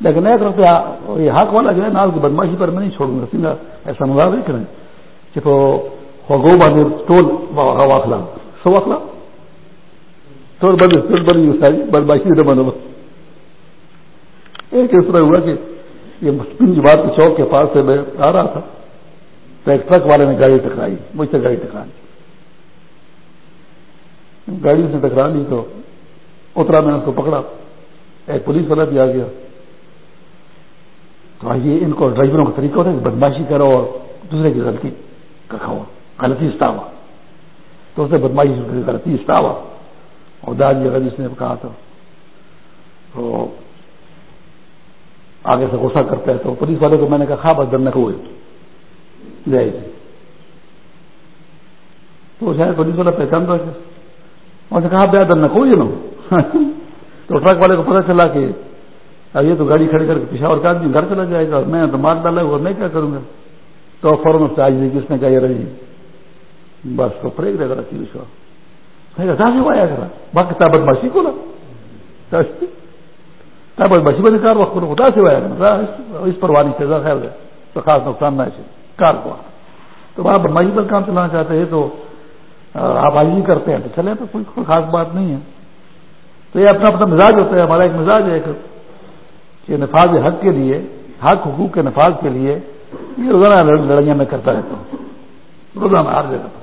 S2: لیکن ایک روپیہ یہ حق والا جو ہے نا کی بدماشی پر میں نہیں چھوڑوں گا۔ سنگا ایسا مزاج نہیں کریں۔ کہ تو گو بازی ٹول واخلا سو واخلا ٹول بند ٹول بند بدماشی سے بنو ایک اس طرح ہوا کہ یہ بات کے چوک کے پاس سے میں آ رہا تھا۔ تو ایک ٹرک والے نے گاڑی ٹکرائی، مجھ سے گاڑی ٹکرا لی۔ گاڑی سے ٹکرا لی تو اترا میں نے اس کو پکڑا۔ ایک پولیس والا بھی آ گیا۔ تو آئیے ان کو ڈرائیوروں کا طریقہ ہوتا ہے کہ بدماشی کرو اور دوسرے کی غلطی کا کھاؤ۔ غلطی استاوا تو اسے بدماشی غلطی استاوا اور داج اگر جس نے کہا تھا تو آگے سے غصہ کرتا ہے تو پولیس والے کو میں نے کہا خواہ بس ہوئے جائے جی تو شاید پولیس والا پہچان تھا انہوں نے کہا بیا در نہ کوئی نا تو ٹرک والے کو پتا چلا کہ اب یہ تو گاڑی کھڑی کر کے پشاور کا آدمی گھر چلا جائے گا اور میں تو مار ڈالا اور میں کیا کروں گا تو فوراً سے کس نے کہا یہ رہی بس تو پڑے گا رکھی وشواس کرا باقی بدماشی کو نا بسی بسی کار وقت خدا سے اس پر وانی خیر ہے تو خاص نقصان نہ ہے کار کو تو آپ بدماشی پر کام چلانا چاہتے ہیں تو آپ آج ہی کرتے ہیں تو چلے تو کوئی خاص بات نہیں ہے تو یہ اپنا اپنا مزاج ہوتا ہے ہمارا ایک مزاج ہے کہ نفاذ حق کے لیے حق حقوق کے نفاذ کے لیے یہ روزانہ لڑائیاں میں کرتا رہتا ہوں روزانہ ہار جگہ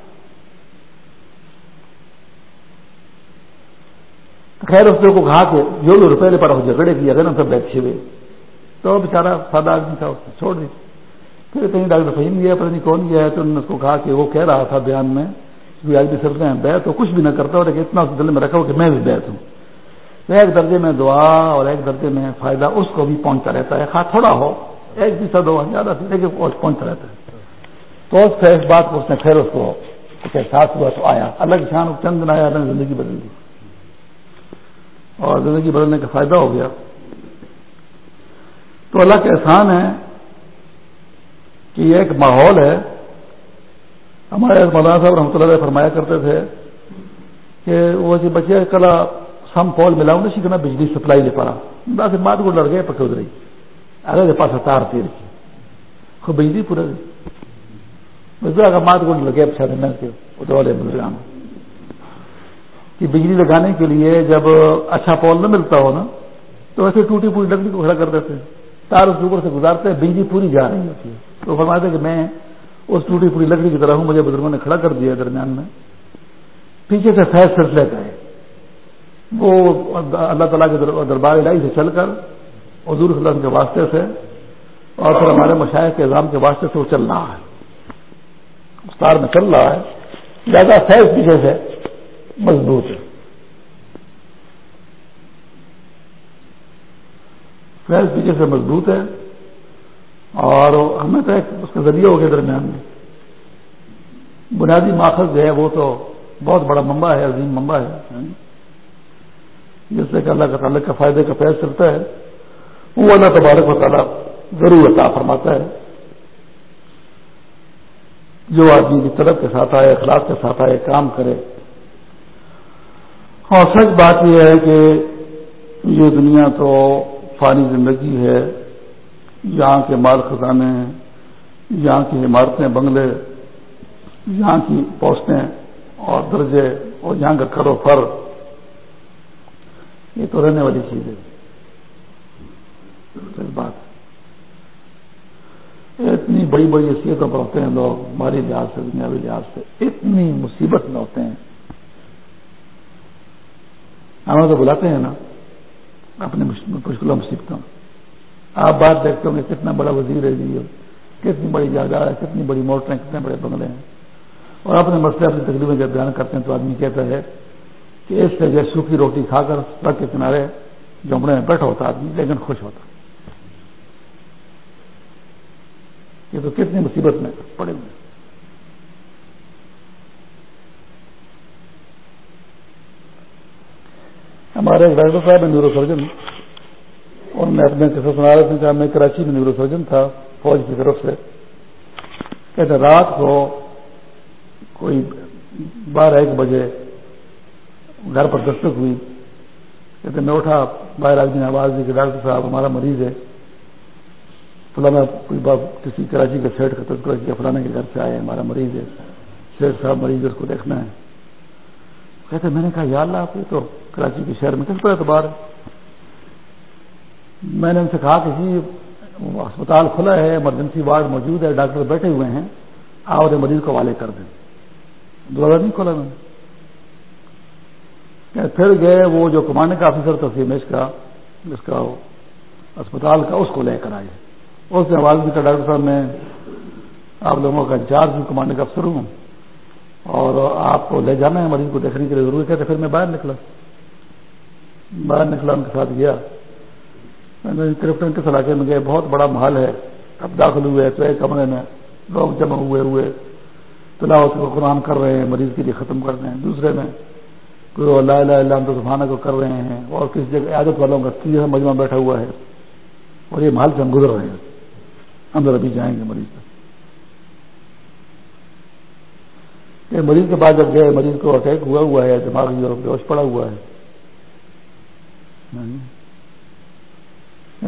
S2: خیر اس کو کہا کہ جو بھی روپئے پر جھگڑے کیا گئے نا سب بیٹھے ہوئے تو بےچارا سادہ آدمی تھا، اس نے چھوڑ دی۔ پھر کہیں ڈاکٹر فہیم گیا، پتہ نہیں کون گیا ہے، تو انہوں نے اس کو کہا کہ وہ کہہ رہا تھا بیان میں کہ آج بھی سرتے ہیں بیت تو کچھ بھی نہ کرتا ہو، لیکن اتنا دل میں رکھا ہو کہ میں بھی بیت ہوں۔ ایک درجے میں دعا اور ایک درجے میں فائدہ اس کو بھی پہنچتا رہتا ہے۔ خواہ تھوڑا ہو، ایک فیصد ہو، زیادہ لیکن پہنچتا رہتا ہے۔ تو اس بات کو اس نے پھر اس کو کچھ احساس ہوا تو آیا۔ الگ شان چند دن آیا الگ زندگی بدل دی۔ اور زندگی بدلنے کا فائدہ ہو گیا۔ تو اللہ کا احسان ہے کہ یہ ایک ماحول ہے۔ ہمارے مولانا صاحب رحمۃ اللہ فرمایا کرتے تھے کہ وہ جی بچے کلا سم پول ملاؤں گا سیکھنا بجلی سپلائی لے پڑا بس مات کو لڑ گئے پکے ادھر اگر پاس تار تیر کی۔ خوب بجلی پورا۔ مات کو لگے اچھا دینا کے والے بزرگان۔ کہ بجلی لگانے کے لیے جب اچھا پول نہ ملتا ہو نا، تو ویسے ٹوٹی پوری لکڑی کو کھڑا کر دیتے ہیں۔ تار اس کے اوپر سے گزارتے ہیں، بجلی پوری جا رہی ہوتی ہے۔ تو فرماتے ہیں کہ میں اس ٹوٹی پوری لکڑی کی طرح ہوں، مجھے بزرگوں نے کھڑا کر دیا درمیان میں۔ پیچھے سے فیض سلسلے کا ہے۔ وہ اللہ تعالیٰ کے دربار الہی سے چل کر حضور صلی اللہ کے واسطے سے اور پھر ہمارے مشاہد کے نظام کے واسطے سے وہ چل رہا ہے۔ استار میں چل رہا ہے۔ زیادہ فیض پیچھے سے۔ مضبوط ہے۔ فیض پیچھے سے مضبوط ہے اور ہمیں تو ایک اس کا ذریعہ ہو گیا درمیان میں۔ بنیادی ماخذ جو ہے وہ تو بہت بڑا ممبا ہے، عظیم ممبا ہے۔ جس سے کہ اللہ کا تعلق کا فائدے کا فیض چلتا ہے۔ وہ اللہ تبارک و تعالیٰ ضرور عطا فرماتا ہے۔ جو آدمی کی طرف کے ساتھ آئے، اخلاق کے ساتھ آئے، کام کرے اور سچ بات یہ ہے کہ یہ دنیا تو فانی زندگی ہے، یہاں کے مال خزانے ہیں یہاں کی عمارتیں بنگلے، یہاں کی پوسٹیں اور درجے اور یہاں کا کرو فر، یہ تو رہنے والی چیز ہے۔ بات اتنی بڑی بڑی حیثیتوں پر ہوتے ہیں لوگ، مالی لحاظ سے، دنیاوی لحاظ سے، اتنی مصیبت میں ہوتے ہیں۔ ہمیں تو بلاتے ہیں نا، اپنے مشکلوں مصیبتوں آپ بات دیکھتے ہوں گے کتنا بڑا وزیر ہے جی کتنی بڑی جائیداد ہے، کتنی بڑی موٹریں کتنے بڑے بنگلے ہیں۔ اور اپنے مسئلے، اپنی تقریباً جب بیان کرتے ہیں تو آدمی کہتا ہے کہ اس سے جو سوکھی روٹی کھا کر سڑک کے کنارے جمڑے میں بیٹھا ہوتا آدمی، لیکن خوش ہوتا۔ یہ تو کتنی مصیبت میں پڑے ہوئے ہمارے ایک ڈاکٹر صاحب ہیں نیورو سرجن انہوں نے اپنے کیسے سنا رہے تھے کہ میں کراچی میں نیورو سرجن تھا، فوج کی طرف سے۔ کہتے رات کو کوئی بارہ ایک بجے گھر پر دستک ہوئی۔ کہتے میں اٹھا، باہر آدمی جی نے آواز دی کہ ڈاکٹر صاحب، ہمارا مریض ہے۔ فلانا کوئی باب کسی کراچی کے سیٹ کا تذکرہ کیا، فلانے کے گھر سے آئے، ہمارا مریض ہے۔ سیٹ صاحب، مریض اس کو دیکھنا ہے۔ کہتے میں نے کہا، یا اللہ، آپ یہ تو کراچی کے شہر میں کس پر اعتبار ہے۔ میں نے ان سے کہا کہ جی اسپتال کھلا ہے ایمرجنسی وارڈ موجود ہے، ڈاکٹر بیٹھے ہوئے ہیں اور مریض کو والے کر دیں۔ دوبارہ نہیں کھولا میں نے۔ پھر گئے وہ جو کمانڈنگ آفیسر تھا سیمیش کا جس کا اسپتال کا، اس کو لے کر آئے۔ اس نے آواز بھی کہا ڈاکٹر صاحب، میں آپ لوگوں کا انچارج ہوں کمانڈنگ افسر ہوں، اور آپ کو لے جانا ہے، مریض کو دیکھنے کے لیے ضروری کہتے پھر میں باہر نکلا۔ باہر نکلا، ان کے ساتھ گیا۔ کرپٹن کس علاقے میں گئے بہت بڑا محل ہے۔ اب داخل ہوئے، تو ایک کمرے میں لوگ جمع ہوئے ہوئے۔ تلاوت کو قرآن کر رہے ہیں، مریض کے لیے ختم کر رہے ہیں۔ دوسرے میں کوئی اللہ اللہ اللہ سبحانہ کو کر رہے ہیں، اور کسی جگہ عادت والوں کا تیسرا مجمع بیٹھا ہوا ہے۔ اور یہ محل سے ہم گزر رہے ہیں۔ اندر ابھی جائیں گے مریض یہ مریض کے بعد جب گئے، مریض کو اٹیک ہوا ہوا ہے، دماغی اور بےوش پڑا ہوا ہے۔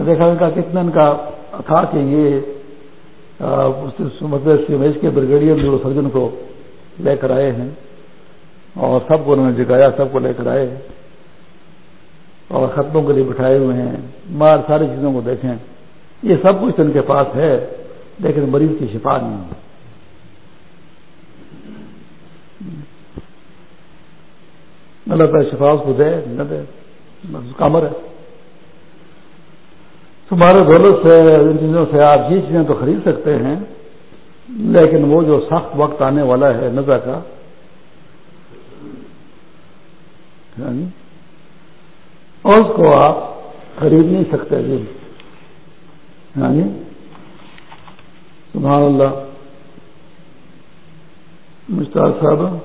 S2: دیکھا ان کا کتنا ان کا تھا کہ یہ سمیش کے بریگیڈیئر جو سرجن کو لے کر آئے ہیں اور سب کو انہوں نے جگایا، سب کو لے کر آئے اور ختموں کے لیے بٹھائے ہوئے ہیں۔ مار ساری چیزوں کو دیکھیں، یہ سب کچھ ان کے پاس ہے، لیکن مریض کی شفا نہیں ہے۔ اللہ تعالی شفا اس کو دے، نہ دے۔ کامر ہے۔ تمہارے دولت سے، ان چیزوں سے آپ یہ چیزیں تو خرید سکتے ہیں، لیکن وہ جو سخت وقت آنے والا ہے نظر کا۔ ہاں جی؟ اس کو آپ خرید نہیں سکتے جی۔, ہاں جی۔ سبحان اللہ۔ مشتاق صاحب،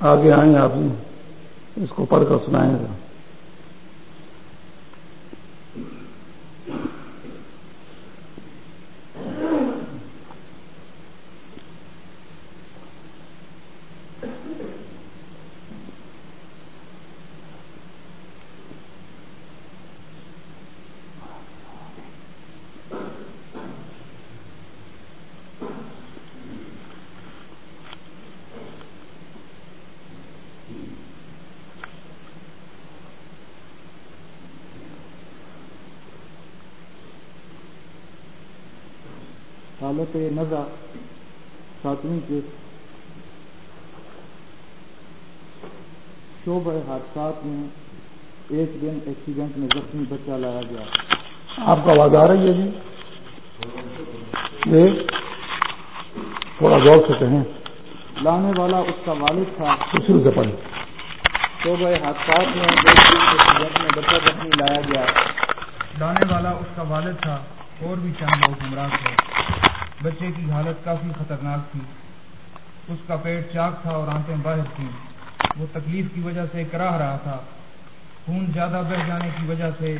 S2: آگے آئیں آپ جی۔ اس کو پڑھ کر سنائیں۔ گا
S4: نزا ساتویں کے شعبہ حادثات میں ایک دن ایکسیڈنٹ میں زخمی بچہ لایا گیا۔
S2: آپ کا آواز آ رہی ہے جی؟ یہ تھوڑا غور سے کہیں۔
S4: لانے والا اس کا والد تھا۔
S2: شروع سے پڑھیں
S4: شعبہ حادثات میں ایک دن ایکسیڈنٹ میں بچہ زخمی لایا گیا۔
S5: لانے والا اس کا والد تھا۔ اور بھی چند لوگ ہمراہ تھے۔ بچے کی حالت کافی خطرناک تھی۔ اس کا پیٹ چاک تھا اور آنکھیں باہر تھیں۔ وہ تکلیف کی وجہ سے کراہ رہا تھا۔ خون زیادہ بہ جانے کی وجہ سے